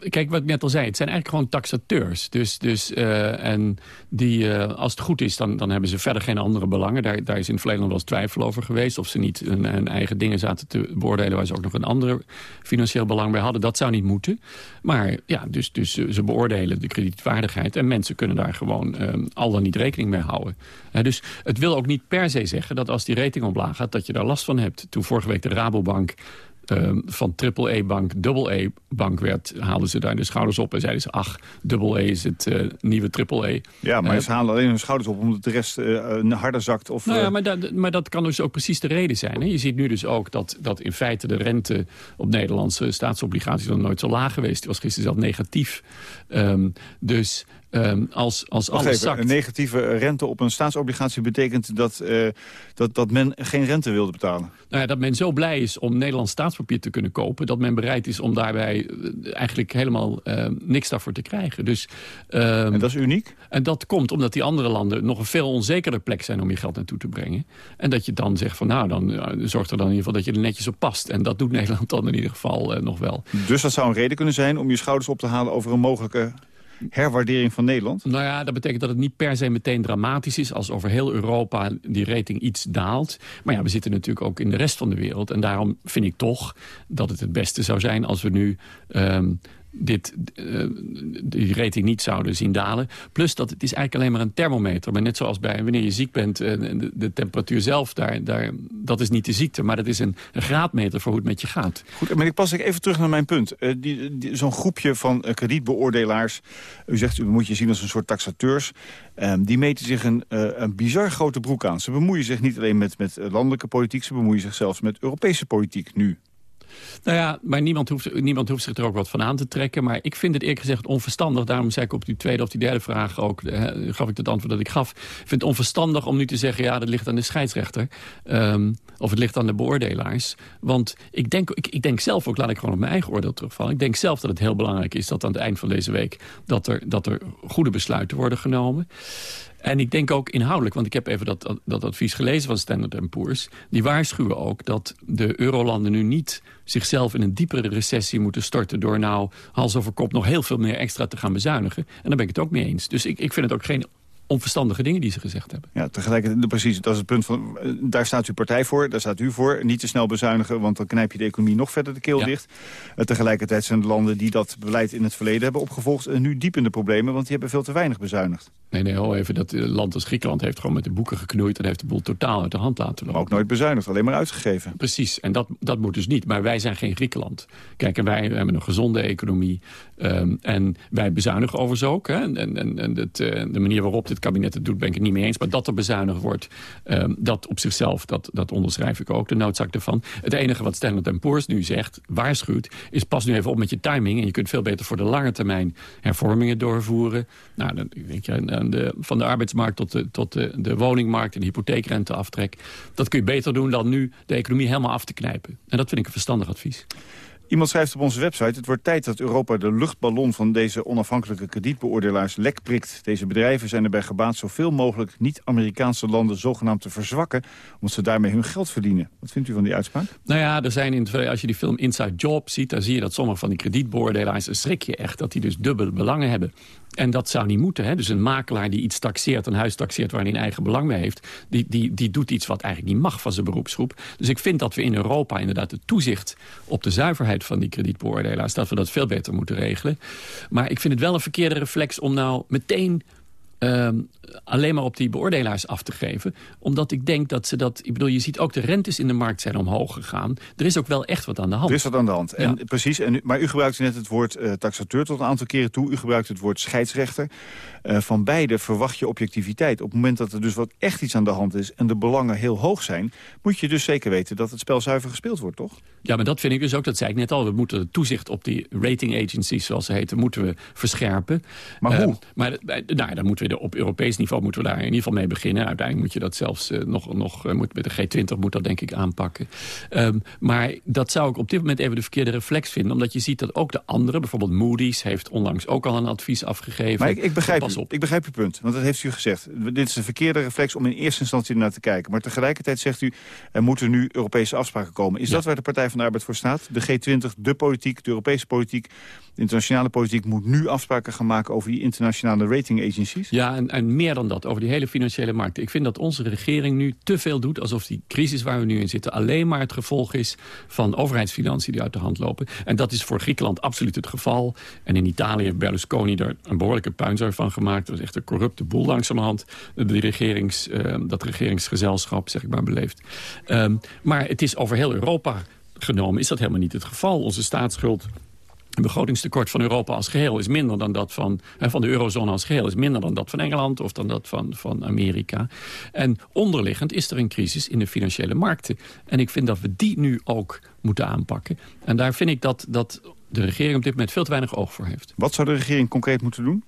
Kijk, wat ik net al zei, het zijn eigenlijk gewoon taxateurs. Dus, dus, uh, en die, uh, als het goed is, dan, dan hebben ze verder geen andere belangen. Daar, daar is in het verleden wel eens twijfel over geweest... of ze niet hun, hun, eigen dingen zaten te beoordelen... waar ze ook nog een ander financieel belang bij hadden. Dat zou niet moeten. Maar ja, dus, dus ze beoordelen de kredietwaardigheid... en mensen kunnen daar gewoon uh, al dan niet rekening mee houden. dus het wil ook niet per se zeggen dat als die rating omlaag gaat... dat je daar last van hebt. Toen vorige week de Rabobank uh, van triple-E-bank double-E-bank werd... haalden ze daar de schouders op en zeiden ze... ach, double-E is het uh, nieuwe triple-E. Ja, maar uh, ze halen alleen hun schouders op omdat de rest harder zakt. Of, nou ja, maar, dat, maar dat kan dus ook precies de reden zijn. Hè? Je ziet nu dus ook dat, dat in feite de rente op Nederlandse staatsobligaties... nog nooit zo laag geweest. Die was gisteren zelf negatief. Um, dus Um, als, als alles even, zakt... Een negatieve rente op een staatsobligatie betekent dat, uh, dat, dat men geen rente wilde betalen. Nou ja, dat men zo blij is om Nederlands staatspapier te kunnen kopen... dat men bereid is om daarbij eigenlijk helemaal uh, niks daarvoor te krijgen. Dus, um, en dat is uniek? En dat komt omdat die andere landen nog een veel onzekerder plek zijn... om je geld naartoe te brengen. En dat je dan zegt van nou, dan zorgt er dan in ieder geval dat je er netjes op past. En dat doet Nederland dan in ieder geval nog wel. Dus dat zou een reden kunnen zijn om je schouders op te halen over een mogelijke herwaardering van Nederland? Nou ja, dat betekent dat het niet per se meteen dramatisch is... als over heel Europa die rating iets daalt. Maar ja, we zitten natuurlijk ook in de rest van de wereld. En daarom vind ik toch dat het het beste zou zijn als we nu... Um, dit, uh, die rating niet zouden zien dalen. Plus dat het is eigenlijk alleen maar een thermometer. Maar net zoals bij wanneer je ziek bent, uh, de, de, temperatuur zelf, daar, daar, dat is niet de ziekte. Maar dat is een, graadmeter voor hoe het met je gaat. Goed, maar ik pas even terug naar mijn punt. Uh, die, Zo'n groepje van kredietbeoordelaars, u zegt, u moet je zien als een soort taxateurs. Um, die meten zich een, een bizar grote broek aan. Ze bemoeien zich niet alleen met, met landelijke politiek, ze bemoeien zich zelfs met Europese politiek nu. Nou ja, maar niemand hoeft, niemand hoeft zich er ook wat van aan te trekken. Maar ik vind het eerlijk gezegd onverstandig. Daarom zei ik op die tweede of die derde vraag ook... Eh, gaf ik het antwoord dat ik gaf. Ik vind het onverstandig om nu te zeggen... ja, dat ligt aan de scheidsrechter. Um, of het ligt aan de beoordelaars. Want ik denk, ik, ik denk zelf ook, laat ik gewoon op mijn eigen oordeel terugvallen... ik denk zelf dat het heel belangrijk is dat aan het eind van deze week... dat er, dat er goede besluiten worden genomen. En ik denk ook inhoudelijk, want ik heb even dat, dat advies gelezen van Standard Poor's. Die waarschuwen ook dat de eurolanden nu niet zichzelf in een diepere recessie moeten storten... door nou hals over kop nog heel veel meer extra te gaan bezuinigen. En daar ben ik het ook mee eens. Dus ik, ik vind het ook geen onverstandige dingen die ze gezegd hebben. Ja, tegelijkertijd, precies, dat is het punt van... Eh, daar staat uw partij voor, daar staat u voor. Niet te snel bezuinigen, want dan knijp je de economie nog verder de keel ja. dicht. Uh, tegelijkertijd zijn de landen die dat beleid in het verleden hebben opgevolgd... Uh, nu diep in de problemen, want die hebben veel te weinig bezuinigd. Nee, nee, hoor even, dat land als Griekenland heeft gewoon met de boeken geknoeid... en heeft de boel totaal uit de hand laten lopen. Maar ook nooit bezuinigd, alleen maar uitgegeven. Precies, en dat, dat moet dus niet. Maar wij zijn geen Griekenland. Kijk, en wij hebben een gezonde economie. Um, en wij bezuinigen overigens ook. Hè? En, en, en het, de manier waarop dit kabinet het doet, ben ik het niet mee eens. Maar dat er bezuinigd wordt, um, dat op zichzelf, dat, dat onderschrijf ik ook. De noodzaak ervan. Het enige wat Standard Poor's nu zegt, waarschuwt... is pas nu even op met je timing. En je kunt veel beter voor de lange termijn hervormingen doorvoeren. Nou, dan denk je, de, van de arbeidsmarkt tot, de, tot de, de woningmarkt... en de hypotheekrenteaftrek. Dat kun je beter doen dan nu de economie helemaal af te knijpen. En dat vind ik een verstandig advies. Iemand schrijft op onze website... het wordt tijd dat Europa de luchtballon van deze onafhankelijke kredietbeoordelaars lek prikt. Deze bedrijven zijn erbij gebaat zoveel mogelijk niet-Amerikaanse landen zogenaamd te verzwakken... omdat ze daarmee hun geld verdienen. Wat vindt u van die uitspraak? Nou ja, er zijn in, als je die film Inside Job ziet... dan zie je dat sommige van die kredietbeoordelaars... dan schrik je echt dat die dus dubbele belangen hebben. En dat zou niet moeten. Hè? Dus een makelaar die iets taxeert, een huis taxeert waar hij een eigen belang mee heeft... Die, die, die doet iets wat eigenlijk niet mag van zijn beroepsgroep. Dus ik vind dat we in Europa inderdaad het toezicht op de zuiverheid van die kredietbeoordelaars... dat we dat veel beter moeten regelen. Maar ik vind het wel een verkeerde reflex om nou meteen ehm, alleen maar op die beoordelaars af te geven. Omdat ik denk dat ze dat... Ik bedoel, je ziet ook de rentes in de markt zijn omhoog gegaan. Er is ook wel echt wat aan de hand. Er is wat aan de hand. En, Precies, en, maar u gebruikt net het woord uh, taxateur tot een aantal keren toe. U gebruikt het woord scheidsrechter. Uh, van beide verwacht je objectiviteit. Op het moment dat er dus wat echt iets aan de hand is... en de belangen heel hoog zijn... moet je dus zeker weten dat het spel zuiver gespeeld wordt, toch? Ja, maar dat vind ik dus ook, dat zei ik net al. We moeten het toezicht op die rating agencies, zoals ze heten... moeten we verscherpen. Maar hoe? Uh, maar nou, dan moeten we op Europees niveau moeten we daar in ieder geval mee beginnen. Uiteindelijk moet je dat zelfs uh, nog, nog uh, moet, met de G20 moet dat denk ik aanpakken. Um, maar dat zou ik op dit moment even de verkeerde reflex vinden. Omdat je ziet dat ook de anderen, bijvoorbeeld Moody's... heeft onlangs ook al een advies afgegeven. Maar ik, ik begrijp, Pas op. ik begrijp uw punt, want dat heeft u gezegd. Dit is de verkeerde reflex om in eerste instantie naar te kijken. Maar tegelijkertijd zegt u, er moeten nu Europese afspraken komen. Is ja. dat waar de Partij van de Arbeid voor staat? De G20, de politiek, de Europese politiek... De internationale politiek moet nu afspraken gaan maken over die internationale rating agencies? Ja, en, en meer dan dat, over die hele financiële markten. Ik vind dat onze regering nu te veel doet alsof die crisis waar we nu in zitten... alleen maar het gevolg is van overheidsfinanciën die uit de hand lopen. En dat is voor Griekenland absoluut het geval. En in Italië heeft Berlusconi er een behoorlijke puinzooi van gemaakt. Dat is echt een corrupte boel langzamerhand. De regerings, uh, dat regeringsgezelschap, zeg ik maar, beleefd. Um, maar het is over heel Europa genomen is dat helemaal niet het geval. Onze staatsschuld het begrotingstekort van Europa als geheel is minder dan dat van, van de eurozone als geheel is minder dan dat van Engeland of dan dat van, van Amerika. En onderliggend is er een crisis in de financiële markten. En ik vind dat we die nu ook moeten aanpakken. En daar vind ik dat, dat de regering op dit moment veel te weinig oog voor heeft. Wat zou de regering concreet moeten doen?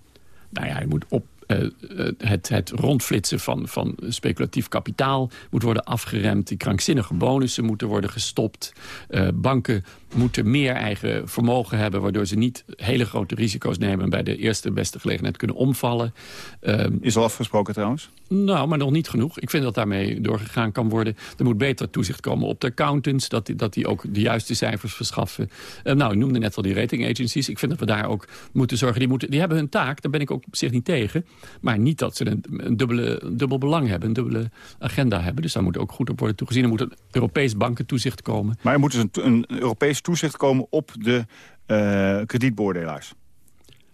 Nou ja, je moet op uh, het, het rondflitsen van, van speculatief kapitaal moet worden afgeremd. Die krankzinnige bonussen moeten worden gestopt. Uh, banken moeten meer eigen vermogen hebben... waardoor ze niet hele grote risico's nemen... en bij de eerste beste gelegenheid kunnen omvallen. Uh, Is al afgesproken trouwens? Nou, maar nog niet genoeg. Ik vind dat daarmee doorgegaan kan worden. Er moet beter toezicht komen op de accountants... dat die, dat die ook de juiste cijfers verschaffen. Uh, nou, ik noemde net al die rating agencies. Ik vind dat we daar ook moeten zorgen. Die, moeten, die hebben hun taak, daar ben ik ook op zich niet tegen. Maar niet dat ze een, een, dubbele, een dubbel belang hebben, een dubbele agenda hebben. Dus daar moet ook goed op worden toegezien. Er moet een Europees bankentoezicht komen. Maar er moet dus een, een Europees toezicht komen op de uh, kredietbeoordelaars.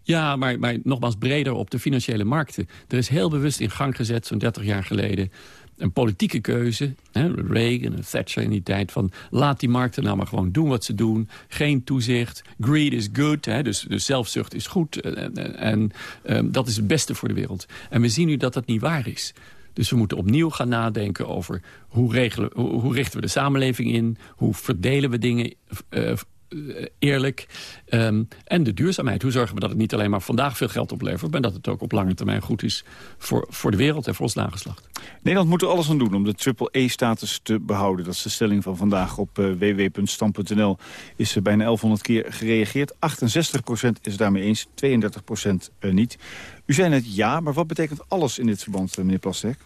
Ja, maar, nogmaals breder op de financiële markten. Er is heel bewust in gang gezet, zo'n 30 jaar geleden een politieke keuze. Hè, Reagan en Thatcher in die tijd van... laat die markten nou maar gewoon doen wat ze doen. Geen toezicht. Greed is good. Hè, dus, dus zelfzucht is goed. En, um, dat is het beste voor de wereld. En we zien nu dat dat niet waar is. Dus we moeten opnieuw gaan nadenken over hoe, regelen, hoe, richten we de samenleving in? Hoe verdelen we dingen uh, eerlijk. Um, en de duurzaamheid. Hoe zorgen we dat het niet alleen maar vandaag veel geld oplevert... maar dat het ook op lange termijn goed is voor, voor de wereld en voor ons nageslacht. Nederland moet er alles aan doen om de triple-E-status te behouden. Dat is de stelling van vandaag op uh, www.stam.nl. Is er bijna 1100 keer gereageerd. 68% is daarmee eens, 32% uh, niet. U zei net ja, maar wat betekent alles in dit verband, meneer Plasterk?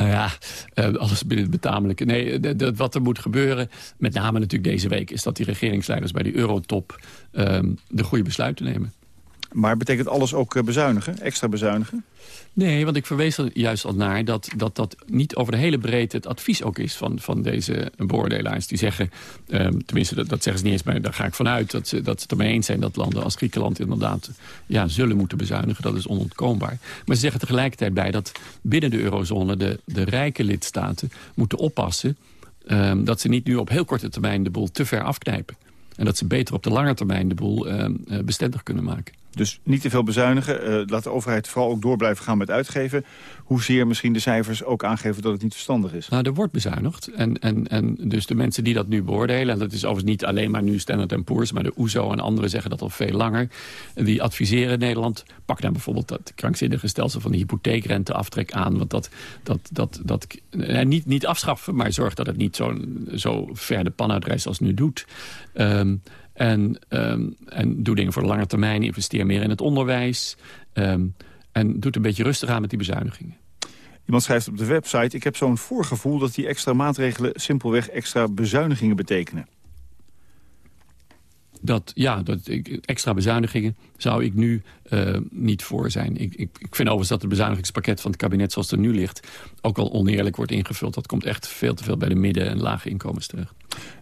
Nou ja, uh, alles binnen het betamelijke. Nee, de, wat er moet gebeuren, met name natuurlijk deze week... is dat die regeringsleiders bij die eurotop um, de goede besluiten nemen. Maar betekent alles ook bezuinigen, extra bezuinigen? Nee, want ik verwees er juist al naar dat, dat dat niet over de hele breedte het advies ook is van, van deze beoordelaars. Die zeggen, um, tenminste dat, dat, zeggen ze niet eens, maar daar ga ik vanuit dat ze, dat ze het ermee eens zijn dat landen als Griekenland inderdaad ja, zullen moeten bezuinigen. Dat is onontkoombaar. Maar ze zeggen tegelijkertijd bij dat binnen de eurozone de, de rijke lidstaten moeten oppassen um, dat ze niet nu op heel korte termijn de boel te ver afknijpen. En dat ze beter op de lange termijn de boel uh, bestendig kunnen maken. Dus niet te veel bezuinigen. Uh, laat de overheid vooral ook door blijven gaan met uitgeven. Hoezeer misschien de cijfers ook aangeven dat het niet verstandig is? Nou, er wordt bezuinigd. En, en, en dus de mensen die dat nu beoordelen... en dat is overigens niet alleen maar nu Standard Poor's... maar de OESO en anderen zeggen dat al veel langer... die adviseren Nederland... pak dan bijvoorbeeld dat krankzinnige stelsel van de hypotheekrenteaftrek aan. Want dat, dat, dat, dat eh, niet, niet afschaffen, maar zorg dat het niet zo, zo ver de pan uitreist als nu doet... Um, en, um, en doe dingen voor de lange termijn. Investeer meer in het onderwijs. Um, en doet een beetje rustig aan met die bezuinigingen. Iemand schrijft op de website... ik heb zo'n voorgevoel dat die extra maatregelen... simpelweg extra bezuinigingen betekenen. Dat, ja, dat, extra bezuinigingen zou ik nu uh, niet voor zijn. Ik, ik, ik vind overigens dat het bezuinigingspakket van het kabinet zoals het er nu ligt... ook al oneerlijk wordt ingevuld. Dat komt echt veel te veel bij de midden- en lage inkomens terecht.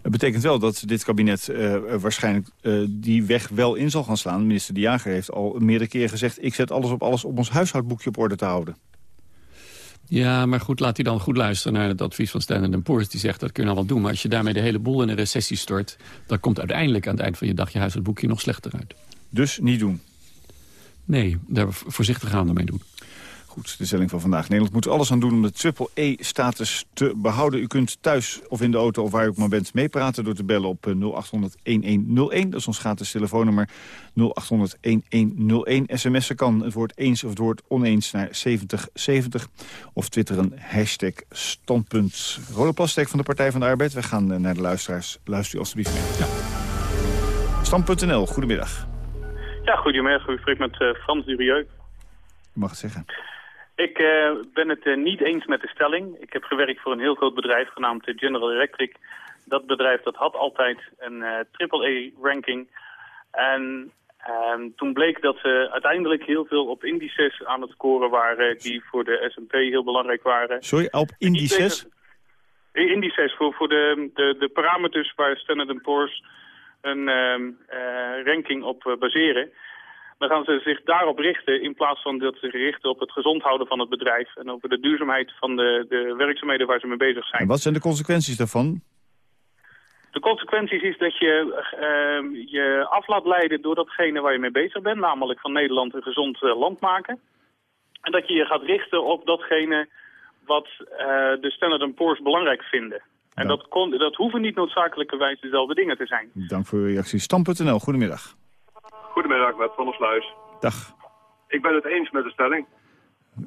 Het betekent wel dat dit kabinet uh, waarschijnlijk uh, die weg wel in zal gaan slaan. Minister De Jager heeft al meerdere keren gezegd... ik zet alles op alles om ons huishoudboekje op orde te houden. Ja, maar goed, laat hij dan goed luisteren naar het advies van Standard Poor's. Die zegt dat kun je nou wel doen. Maar als je daarmee de hele boel in een recessie stort... dan komt uiteindelijk aan het eind van je dag je huishoudboekje nog slechter uit. Dus niet doen? Nee, daar voorzichtig aan ermee doen. Goed, de stelling van vandaag. Nederland moet alles aan doen om de triple-E-status te behouden. U kunt thuis of in de auto of waar u ook maar bent meepraten... door te bellen op 0800-1101. Eh, Dat is ons gratis telefoonnummer 0800-1101. SMS'en kan het woord eens of het woord oneens naar 7070. Of twitteren hashtag standpunt. Rode Plastek van de Partij van de Arbeid. We gaan eh, naar de luisteraars. Luister u alstublieft mee. Ja. Stand.nl, goedemiddag. Ja, goedemiddag. U spreekt met uh, Frans Durieux. U mag het zeggen. Ik uh, ben het uh, niet eens met de stelling. Ik heb gewerkt voor een heel groot bedrijf genaamd General Electric. Dat bedrijf dat had altijd een triple-A-ranking. En ehm, toen bleek dat ze uiteindelijk heel veel op indices aan het scoren waren... die voor de S&P heel belangrijk waren. Sorry, op indices? Indices, voor, voor de, de, de parameters waar Standard Poor's een ehm, ranking op baseren dan gaan ze zich daarop richten in plaats van dat ze zich richten op het gezond houden van het bedrijf en over de duurzaamheid van de, de werkzaamheden waar ze mee bezig zijn. En wat zijn de consequenties daarvan? De consequenties is dat je uh, je af laat leiden door datgene waar je mee bezig bent, namelijk van Nederland een gezond uh, land maken. En dat je je gaat richten op datgene wat uh, de Standard Poor's belangrijk vinden. En dat, kon, dat hoeven niet noodzakelijkerwijs dezelfde dingen te zijn. Dank voor uw reactie. Stam.nl, goedemiddag. Goedemiddag, met Van der Sluis. Dag. Ik ben het eens met de stelling.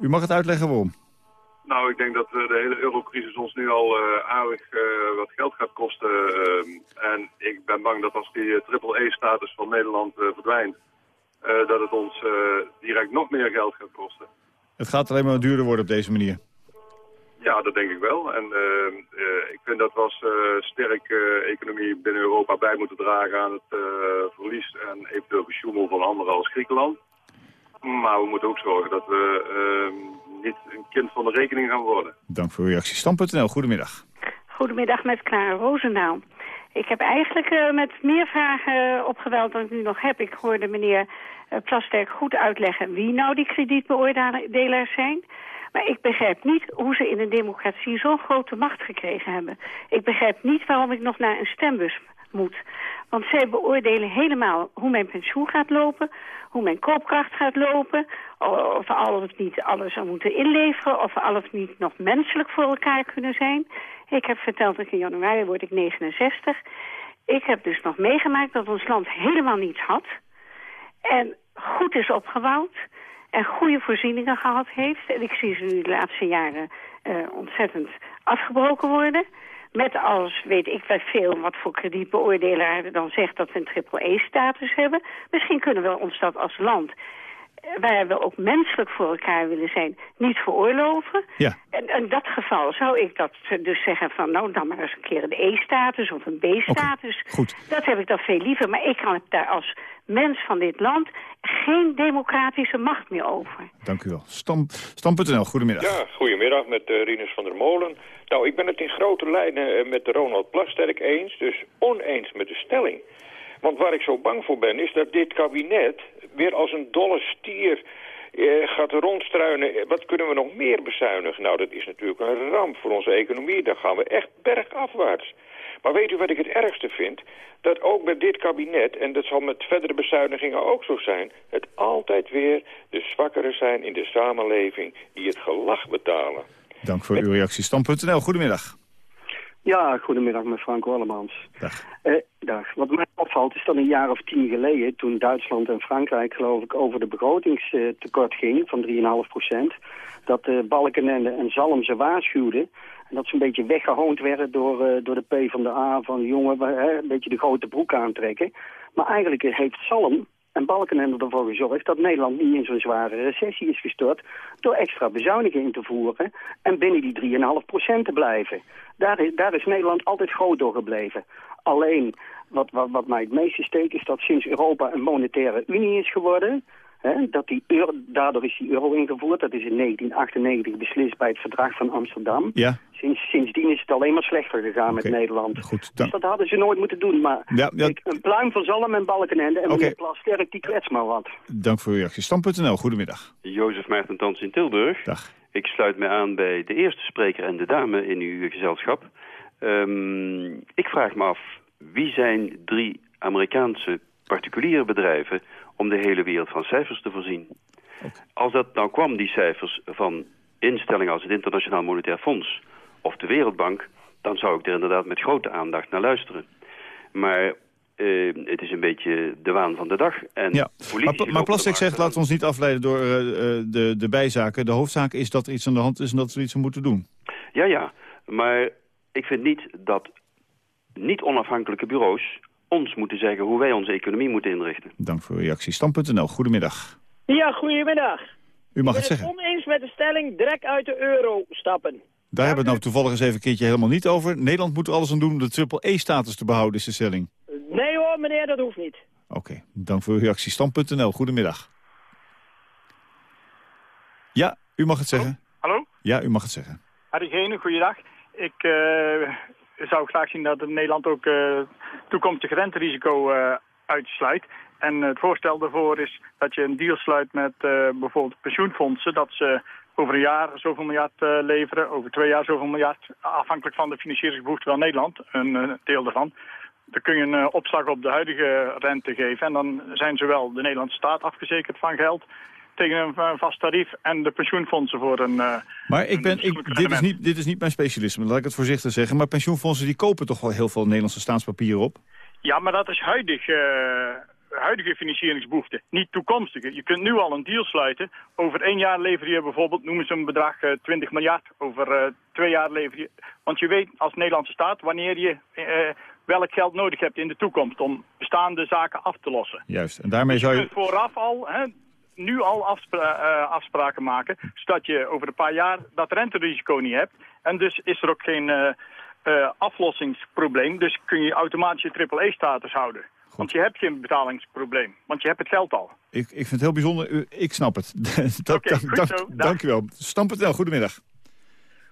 U mag het uitleggen waarom. Nou, ik denk dat uh, de hele eurocrisis ons nu al uh, aardig uh, wat geld gaat kosten. en ik ben bang dat als die triple-E-status van Nederland verdwijnt... dat het ons direct nog meer geld gaat kosten. Het gaat alleen maar duurder worden op deze manier. Ja, dat denk ik wel. En uh, uh, ik vind dat we als uh, sterke economie binnen Europa bij moeten dragen aan het verlies en eventueel gesjoemel van anderen als Griekenland. Maar we moeten ook zorgen dat we ehm, niet een kind van de rekening gaan worden. Dank voor uw reactie. Stam.nl, goedemiddag. Goedemiddag met Clara Roosendaal. Ik heb eigenlijk met meer vragen opgeweld dan ik nu nog heb. Ik hoorde meneer Plasterk goed uitleggen wie nou die kredietbeoordelaars zijn... Maar ik begrijp niet hoe ze in een democratie zo'n grote macht gekregen hebben. Ik begrijp niet waarom ik nog naar een stembus moet. Want zij beoordelen helemaal hoe mijn pensioen gaat lopen, hoe mijn koopkracht gaat lopen, of we al of niet alles zou moeten inleveren, of we al of niet nog menselijk voor elkaar kunnen zijn. Ik heb verteld dat in januari word ik 69. Ik heb dus nog meegemaakt dat ons land helemaal niets had. En goed is opgebouwd en goede voorzieningen gehad heeft. En ik zie ze nu de laatste jaren uh, ontzettend afgebroken worden. Met als, weet ik wel veel, wat voor kredietbeoordelaar dan zegt dat we een triple-E-status hebben. Misschien kunnen we ons dat als land waar we ook menselijk voor elkaar willen zijn, niet veroorloven. Ja. En in dat geval zou ik dat dus zeggen van, nou dan maar eens een keer een E-status of een B-status. goed. Dat heb ik dan veel liever, maar ik kan het daar als mens van dit land geen democratische macht meer over. Dank u wel. Stam, Stam.nl, goedemiddag. Ja, goedemiddag met uh, Rinus van der Molen. Nou, ik ben het in grote lijnen uh, met Ronald Plasterk eens, dus oneens met de stelling. Want waar ik zo bang voor ben, is dat dit kabinet weer als een dolle stier eh, gaat rondstruinen. Wat kunnen we nog meer bezuinigen? Nou, dat is natuurlijk een ramp voor onze economie. Dan gaan we echt bergafwaarts. Maar weet u wat ik het ergste vind? Dat ook met dit kabinet, en dat zal met verdere bezuinigingen ook zo zijn... het altijd weer de zwakkeren zijn in de samenleving die het gelag betalen. Dank voor uw reactie. Stam.nl, goedemiddag. Ja, goedemiddag met Frank Wallemans. Dag. Eh, dag. Wat mij opvalt is dat een jaar of tien geleden... toen Duitsland en Frankrijk geloof ik over de begrotingstekort ging van 3,5 procent... dat uh, Balkenende en Zalm ze waarschuwden... en dat ze een beetje weggehoond werden door, uh, door de P van de A... van jongen, een beetje de grote broek aantrekken. Maar eigenlijk heeft Zalm en Balkenende ervoor gezorgd dat Nederland niet in zo'n zware recessie is gestort... door extra bezuinigingen in te voeren en binnen die 3,5% te blijven. Daar is, daar is Nederland altijd groot door gebleven. Alleen, wat, wat, wat mij het meeste steekt is dat sinds Europa een monetaire unie is geworden... Hè, dat die euro, daardoor is die euro ingevoerd. Dat is in 1998 beslist bij het verdrag van Amsterdam. Ja. Sinds, sindsdien is het alleen maar slechter gegaan met Nederland. Goed, Dus dat hadden ze nooit moeten doen. Maar Ja, ja. ik- een pluim van Zalm en Balkenende en Oké. meneer Plasterk, die klets maar wat. Dank voor uw reactie. Stam.nl, goedemiddag. Jozef Maarten in Tilburg. Dag. Ik sluit me aan bij de eerste spreker en de dame in uw gezelschap. Ehm, ik vraag me af, wie zijn drie Amerikaanse particuliere bedrijven om de hele wereld van cijfers te voorzien? Als dat nou kwam, die cijfers van instellingen als het Internationaal Monetair Fonds of de Wereldbank, dan zou ik er inderdaad met grote aandacht naar luisteren. Maar eh, het is een beetje de waan van de dag. En Ja, maar, maar er zegt, laten we ons niet afleiden door eh, eh, de, de bijzaken. De hoofdzaak is dat er iets aan de hand is en dat we iets moeten doen. Ja, ja. Maar ik vind niet dat niet onafhankelijke bureaus ons moeten zeggen hoe wij onze economie moeten inrichten. Dank voor uw reactie. Stam.nl, goedemiddag. Ja, goedemiddag. U mag ik het ben zeggen. het oneens met de stelling direct uit de euro stappen. Daar hebben we het nou toevallig eens even een keertje helemaal niet over. Nederland moet er alles aan doen om de triple-E-status te behouden, is de stelling. Nee hoor, meneer, dat hoeft niet. Oké, dank voor uw reactie. Stam.nl, goedemiddag. Ja, u mag het zeggen. Hallo? Ja, u mag het zeggen. Harry Gene, goeiedag. Ik eh, zou graag zien dat Nederland ook eh, toekomstig renterisico eh, uitsluit. En het voorstel daarvoor is dat je een deal sluit met eh, bijvoorbeeld pensioenfondsen... dat ze over een jaar zoveel miljard leveren, over twee jaar zoveel miljard... afhankelijk van de financieringsbehoefte van Nederland, een deel daarvan. Dan kun je een opslag op de huidige rente geven... en dan zijn zowel de Nederlandse staat afgezekerd van geld tegen een vast tarief... en de pensioenfondsen voor een... eh, Maar ik ben, ik, dit, is niet, dit is niet mijn specialisme, laat ik het voorzichtig zeggen. Maar pensioenfondsen die kopen toch wel heel veel Nederlandse staatspapieren op? Ja, maar dat is huidig, eh, huidige financieringsbehoefte, niet toekomstige. Je kunt nu al een deal sluiten. Over één jaar lever je bijvoorbeeld, noemen ze een bedrag, eh 20 miljard. Over twee jaar lever je... Want je weet als Nederlandse staat wanneer je welk geld nodig hebt in de toekomst... om bestaande zaken af te lossen. Juist, en daarmee Dus je zou je... vooraf al, hè, nu al afspra- eh, afspraken maken... zodat je over een paar jaar dat renterisico niet hebt. En dus is er ook geen eh, eh, aflossingsprobleem. Dus kun je automatisch je triple-E-status houden. Want je hebt geen betalingsprobleem. Want je hebt het geld al. Ik, ik vind het heel bijzonder. U- Ik snap het. Dat- Oké, dank- goed dank- zo. Dag. Dank u wel. Stam.nl, goedemiddag.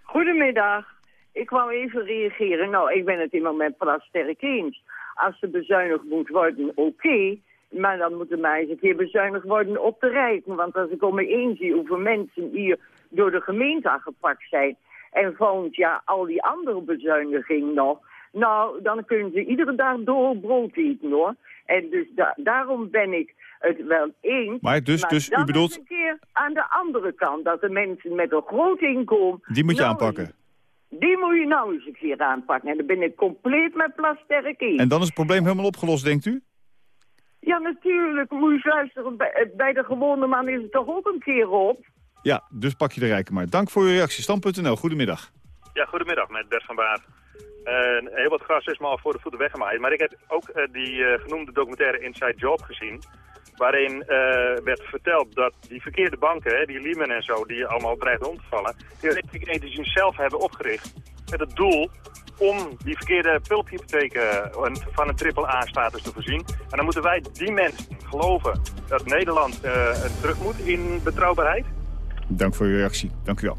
Goedemiddag. Ik wou even reageren. Nou, ik ben het helemaal met Plasterk eens. Als er bezuinigd moet worden, oké. Maar dan moet er maar eens een keer bezuinigd worden op de rijken. Want als ik om me heen zie hoeveel mensen hier door de gemeente aangepakt zijn... en volgend jaar al die andere bezuinigingen nog... nou, dan kunnen ze iedere dag door brood eten, hoor. En dus da- daarom ben ik het wel eens. Maar dus- dus u bedoelt- eens een keer aan de andere kant... dat de mensen met een groot inkomen... Die moet je nou aanpakken. die moet je nou eens een keer aanpakken. En dan ben ik compleet met Plasterk eens. En dan is het probleem helemaal opgelost, denkt u? Ja, natuurlijk. Moet je luisteren. Bij, bij de gewone man is het toch ook een keer op? Ja, dus pak je de rijken maar. Dank voor uw reactie. Stam.nl, goedemiddag. Ja, goedemiddag met Bert van Baar. Eh, heel wat gras is me al voor de voeten weggemaaid. Maar ik heb ook eh, die eh, genoemde documentaire Inside Job gezien. Waarin eh, werd verteld dat die verkeerde banken, hè, die Lehman en zo, die allemaal dreigden om te vallen, die die zelf hebben opgericht. Met het doel om die verkeerde pulphypotheken van een triple-A-status te voorzien. En dan moeten wij die mensen geloven dat Nederland eh, terug moet in betrouwbaarheid. Dank voor uw reactie. Dank u wel.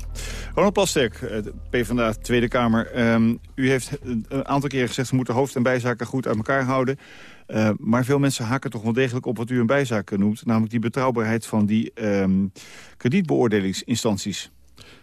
Ronald Plasterk, eh, PvdA Tweede Kamer. Ehm, u heeft een een aantal keren gezegd... we moeten hoofd- en bijzaken goed uit elkaar houden. Eh, maar veel mensen haken toch wel degelijk op wat u een bijzaak noemt. Namelijk die betrouwbaarheid van die ehm, kredietbeoordelingsinstanties.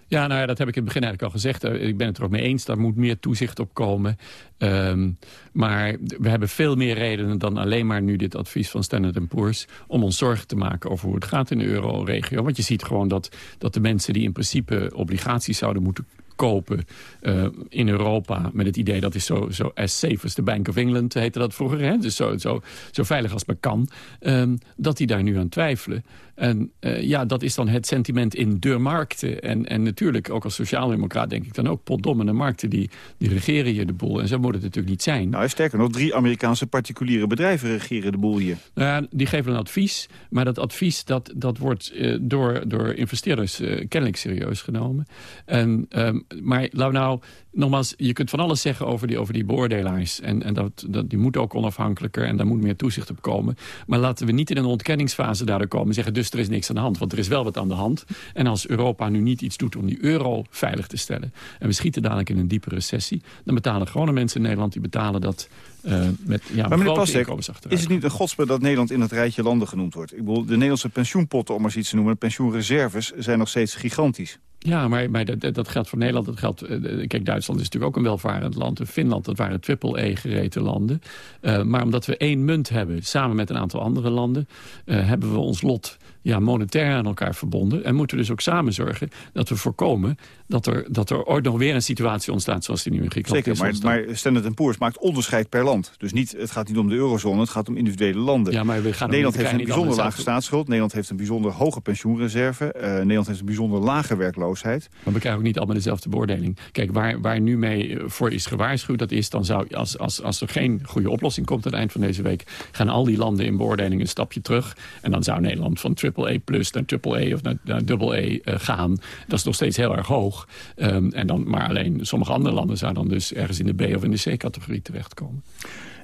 Ja, nou ja, dat heb ik in het begin eigenlijk al gezegd. Eh, Ik ben het er ook mee eens, daar moet meer toezicht op komen. Ehm, maar we hebben veel meer redenen dan alleen maar nu dit advies van Standard Poor's... om ons zorgen te maken over hoe het gaat in de euro-regio. Want je ziet gewoon dat, dat de mensen die in principe obligaties zouden moeten kopen eh, in Europa... met het idee dat is zo, zo as safe as the Bank of England, heette dat vroeger. Hè? Dus zo, zo, zo veilig als maar kan. ehm, dat die daar nu aan twijfelen. En eh, ja, dat is dan het sentiment in de markten. En, en natuurlijk, ook als sociaaldemocraat denk ik dan ook... potdomme, de markten die, die regeren hier de boel. En zo moet het natuurlijk niet zijn. Nou, sterker nog, drie Amerikaanse particuliere bedrijven regeren de boel hier. Nou ja, die geven een advies. Maar dat advies dat, dat wordt eh, door, door investeerders eh, kennelijk serieus genomen. En, ehm, maar laten we nou, nogmaals, je kunt van alles zeggen over die, over die beoordelaars. En, en dat, dat, die moeten ook onafhankelijker en daar moet meer toezicht op komen. Maar laten we niet in een ontkenningsfase daardoor komen en zeggen... dus er is niks aan de hand, want er is wel wat aan de hand. En als Europa nu niet iets doet om die euro veilig te stellen... en we schieten dadelijk in een diepe recessie... dan betalen gewone mensen in Nederland, die betalen dat uh, met ja, maar meneer Plastek, is het niet een godsbe dat Nederland in het rijtje landen genoemd wordt? Ik bedoel, de Nederlandse pensioenpotten, om maar eens iets te noemen... pensioenreserves zijn nog steeds gigantisch. Ja, maar, maar dat, dat, geldt voor Nederland. Dat geldt, uh, kijk, Duitsland is natuurlijk ook een welvarend land. Finland, dat waren triple-E-gereten landen. Uh, maar omdat we één munt hebben, samen met een aantal andere landen... hebben we ons lot ja, monetair aan elkaar verbonden. En moeten dus ook samen zorgen dat we voorkomen... dat er, dat er ooit nog weer een situatie ontstaat zoals die nu in Griekenland Zeker, is maar, maar Standard Poor's maakt onderscheid per land. Dus niet, het gaat niet om de eurozone, het gaat om individuele landen. Ja, maar we gaan Nederland heeft een bijzonder lage staatsschuld. Nederland heeft een bijzonder hoge pensioenreserve. Uh, Nederland heeft een bijzonder lage werkloosheid. Maar we krijgen ook niet allemaal dezelfde beoordeling. Kijk, waar, waar nu mee voor is gewaarschuwd... dat is dan zou, als, als, als er geen goede oplossing komt aan het eind van deze week... gaan al die landen in beoordeling een stapje terug. En dan zou Nederland van triple-E plus naar triple-E of naar, naar double-E uh, gaan. Dat is nog steeds heel erg hoog. Um, en dan, maar alleen sommige andere landen zouden dan dus ergens in de B of in de C-categorie terechtkomen.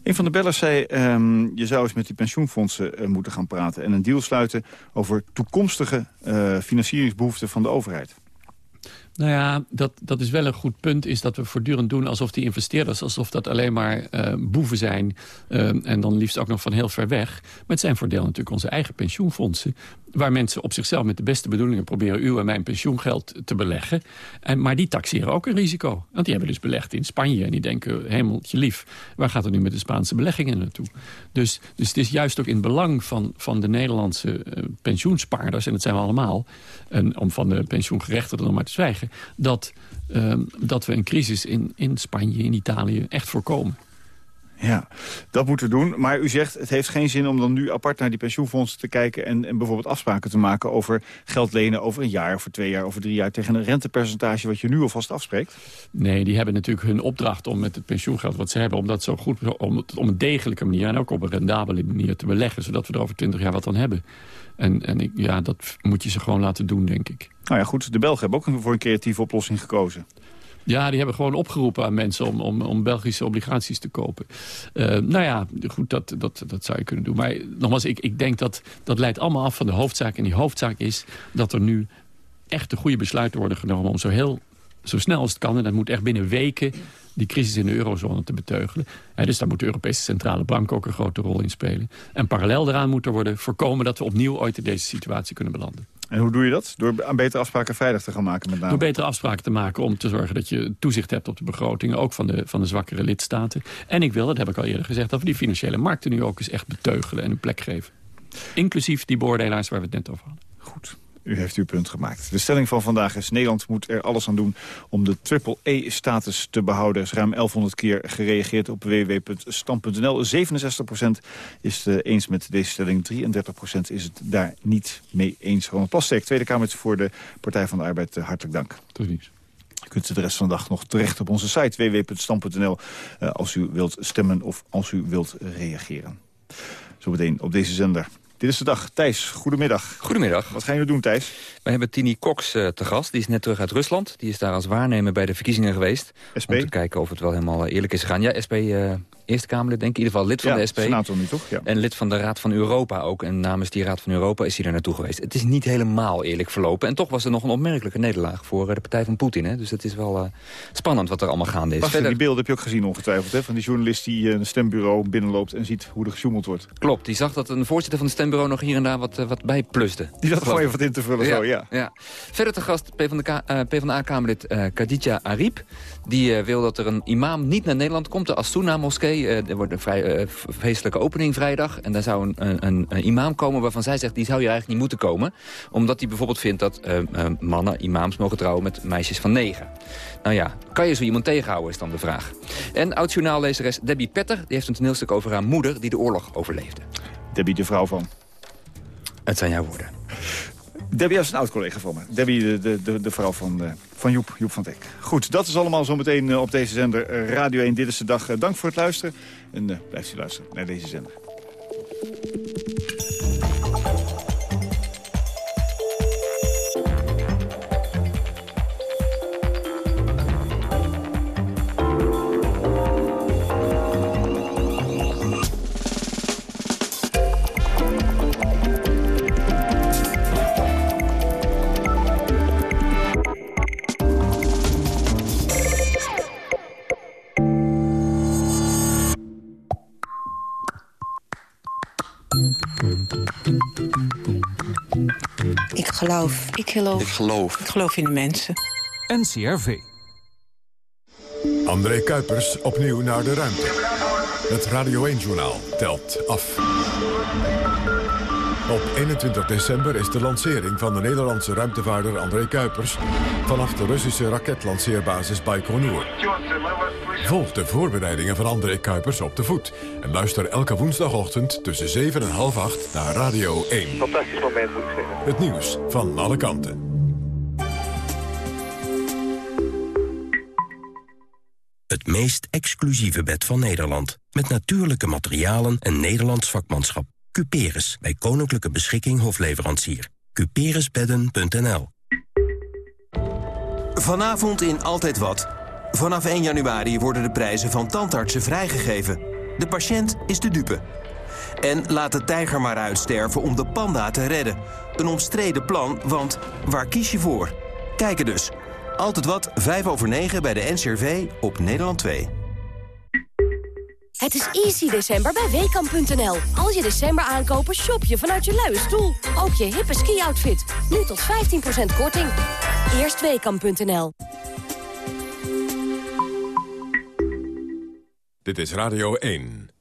Een van de bellers zei, um, je zou eens met die pensioenfondsen uh, moeten gaan praten... en een deal sluiten over toekomstige uh, financieringsbehoeften van de overheid. Nou ja, dat, dat is wel een goed punt. Is dat we voortdurend doen alsof die investeerders... alsof dat alleen maar uh, boeven zijn. Uh, en dan liefst ook nog van heel ver weg. Maar het zijn voor deel natuurlijk onze eigen pensioenfondsen waar mensen op zichzelf met de beste bedoelingen... proberen uw en mijn pensioengeld te beleggen. En, maar die taxeren ook een risico. Want die hebben dus belegd in Spanje. En die denken, hemeltje lief, waar gaat het nu met de Spaanse beleggingen naartoe? Dus, dus het is juist ook in belang van, van de Nederlandse uh, pensioenspaarders... en dat zijn we allemaal, en om van de pensioengerechtigden nog maar te zwijgen... dat, uh, dat we een crisis in, in Spanje, in Italië echt voorkomen. Ja, dat moeten we doen. Maar u zegt, het heeft geen zin om dan nu apart naar die pensioenfondsen te kijken... en, en bijvoorbeeld afspraken te maken over geld lenen over een jaar... over twee jaar, over drie jaar... tegen een rentepercentage wat je nu alvast afspreekt? Nee, die hebben natuurlijk hun opdracht om met het pensioengeld wat ze hebben... om dat zo goed, om, om een degelijke manier en ook op een rendabele manier te beleggen... zodat we er over twintig jaar wat aan hebben. En, en ik, ja, dat moet je ze gewoon laten doen, denk ik. Nou ja, goed. De Belgen hebben ook voor een creatieve oplossing gekozen. Ja, die hebben gewoon opgeroepen aan mensen om, om, om Belgische obligaties te kopen. Uh, nou ja, goed, dat, dat, dat zou je kunnen doen. Maar nogmaals, ik, ik denk dat dat leidt allemaal af van de hoofdzaak. En die hoofdzaak is dat er nu echt de goede besluiten worden genomen... om zo, heel, zo snel als het kan, en dat moet echt binnen weken... die crisis in de eurozone te beteugelen. He, dus daar moet de Europese Centrale Bank ook een grote rol in spelen. En parallel daaraan moet er worden voorkomen... dat we opnieuw ooit in deze situatie kunnen belanden. En hoe doe je dat? Door aan betere afspraken veilig te gaan maken met name? Door betere afspraken te maken om te zorgen dat je toezicht hebt op de begrotingen. Ook van de, van de zwakkere lidstaten. En ik wil, dat heb ik al eerder gezegd, dat we die financiële markten nu ook eens echt beteugelen en een plek geven. Inclusief die beoordelaars waar we het net over hadden. Goed. U heeft uw punt gemaakt. De stelling van vandaag is... Nederland moet er alles aan doen om de triple-E-status te behouden. Er is ruim 1100 keer gereageerd op www.stam.nl. 67% is het eens met deze stelling. 33% is het daar niet mee eens. Ronald Plasterk, Tweede Kamer voor de Partij van de Arbeid. Hartelijk dank. Tot ziens. U kunt de rest van de dag nog terecht op onze site www.stam.nl... Uh, als u wilt stemmen of als u wilt reageren. Zometeen op deze zender. Dit is de dag. Thijs, goedemiddag. Goedemiddag. Wat gaan jullie doen, Thijs? We hebben Tini Cox uh, te gast. Die is net terug uit Rusland. Die is daar als waarnemer bij de verkiezingen geweest. SP? Om te kijken of het wel helemaal eerlijk is gegaan. Ja, SP... Uh, Eerste Kamerlid, denk ik. In ieder geval lid van ja, de SP. senator nu toch? Ja. En lid van de Raad van Europa ook. En namens die Raad van Europa is hij er naartoe geweest. Het is niet helemaal eerlijk verlopen. En toch was er nog een opmerkelijke nederlaag voor uh, de partij van Poetin. Dus het is wel uh, spannend wat er allemaal gaande is. Wacht, Verder... die beelden heb je ook gezien ongetwijfeld. Hè? Van die journalist die een stembureau binnenloopt en ziet hoe er gesjoemeld wordt. Klopt, die zag dat een voorzitter van het stembureau nog hier en daar wat, uh, wat bijpluste. Die zat gewoon even wat in te vullen ja, zo, ja. ja. Verder te gast PvdA-kamerlid uh, Khadija Ariep. Die wil dat er een imam niet naar Nederland komt. De Asuna-moskee. er wordt een vrij uh, feestelijke opening vrijdag. En daar zou een, een, een, een, imam komen waarvan zij zegt... die zou hier eigenlijk niet moeten komen. Omdat hij bijvoorbeeld vindt dat mannen, imams, mogen trouwen met meisjes van negen. Nou ja, kan je zo iemand tegenhouden is dan de vraag. En oud-journaallezeres Debbie Petter... die heeft een toneelstuk over haar moeder die de oorlog overleefde. Debbie, de vrouw van? Het zijn jouw woorden. Debbie is een oud-collega van me. Debbie, de, de, de vrouw van, uh, van Joep, Joep van Dek. Goed, dat is allemaal zometeen uh, op deze zender uh, Radio 1. Dit is de dag. dank voor het luisteren. En blijft u luisteren naar deze zender. Geloof. Ik geloof. Ik geloof. Ik geloof in de mensen. NCRV. André Kuipers opnieuw naar de ruimte. Het Radio 1-journaal telt af. Op 21 december is de lancering van de Nederlandse ruimtevaarder André Kuipers... vanaf de Russische raketlanceerbasis Baikonur. Volg de voorbereidingen van André Kuipers op de voet. En luister elke woensdagochtend tussen 7 en half 8 naar Radio 1. Fantastisch moment, moet ik zeggen. Het nieuws van alle kanten. Het meest exclusieve bed van Nederland. Met natuurlijke materialen en Nederlands vakmanschap. Cuperus, bij Koninklijke Beschikking Hofleverancier. Cuperusbedden.nl Vanavond in Altijd Wat. Vanaf 1 januari worden de prijzen van tandartsen vrijgegeven. De patiënt is de dupe. En laat de tijger maar uitsterven om de panda te redden. Een omstreden plan, want waar kies je voor? Kijken dus. Altijd Wat, 5 over 9 bij de NCRV op Nederland 2. Het is easy december bij Weekamp.nl. Als je december aankopen, shop je vanuit je luie stoel. Ook je hippe ski-outfit. Nu tot 15% korting. Eerst Weekamp.nl. Dit is Radio 1.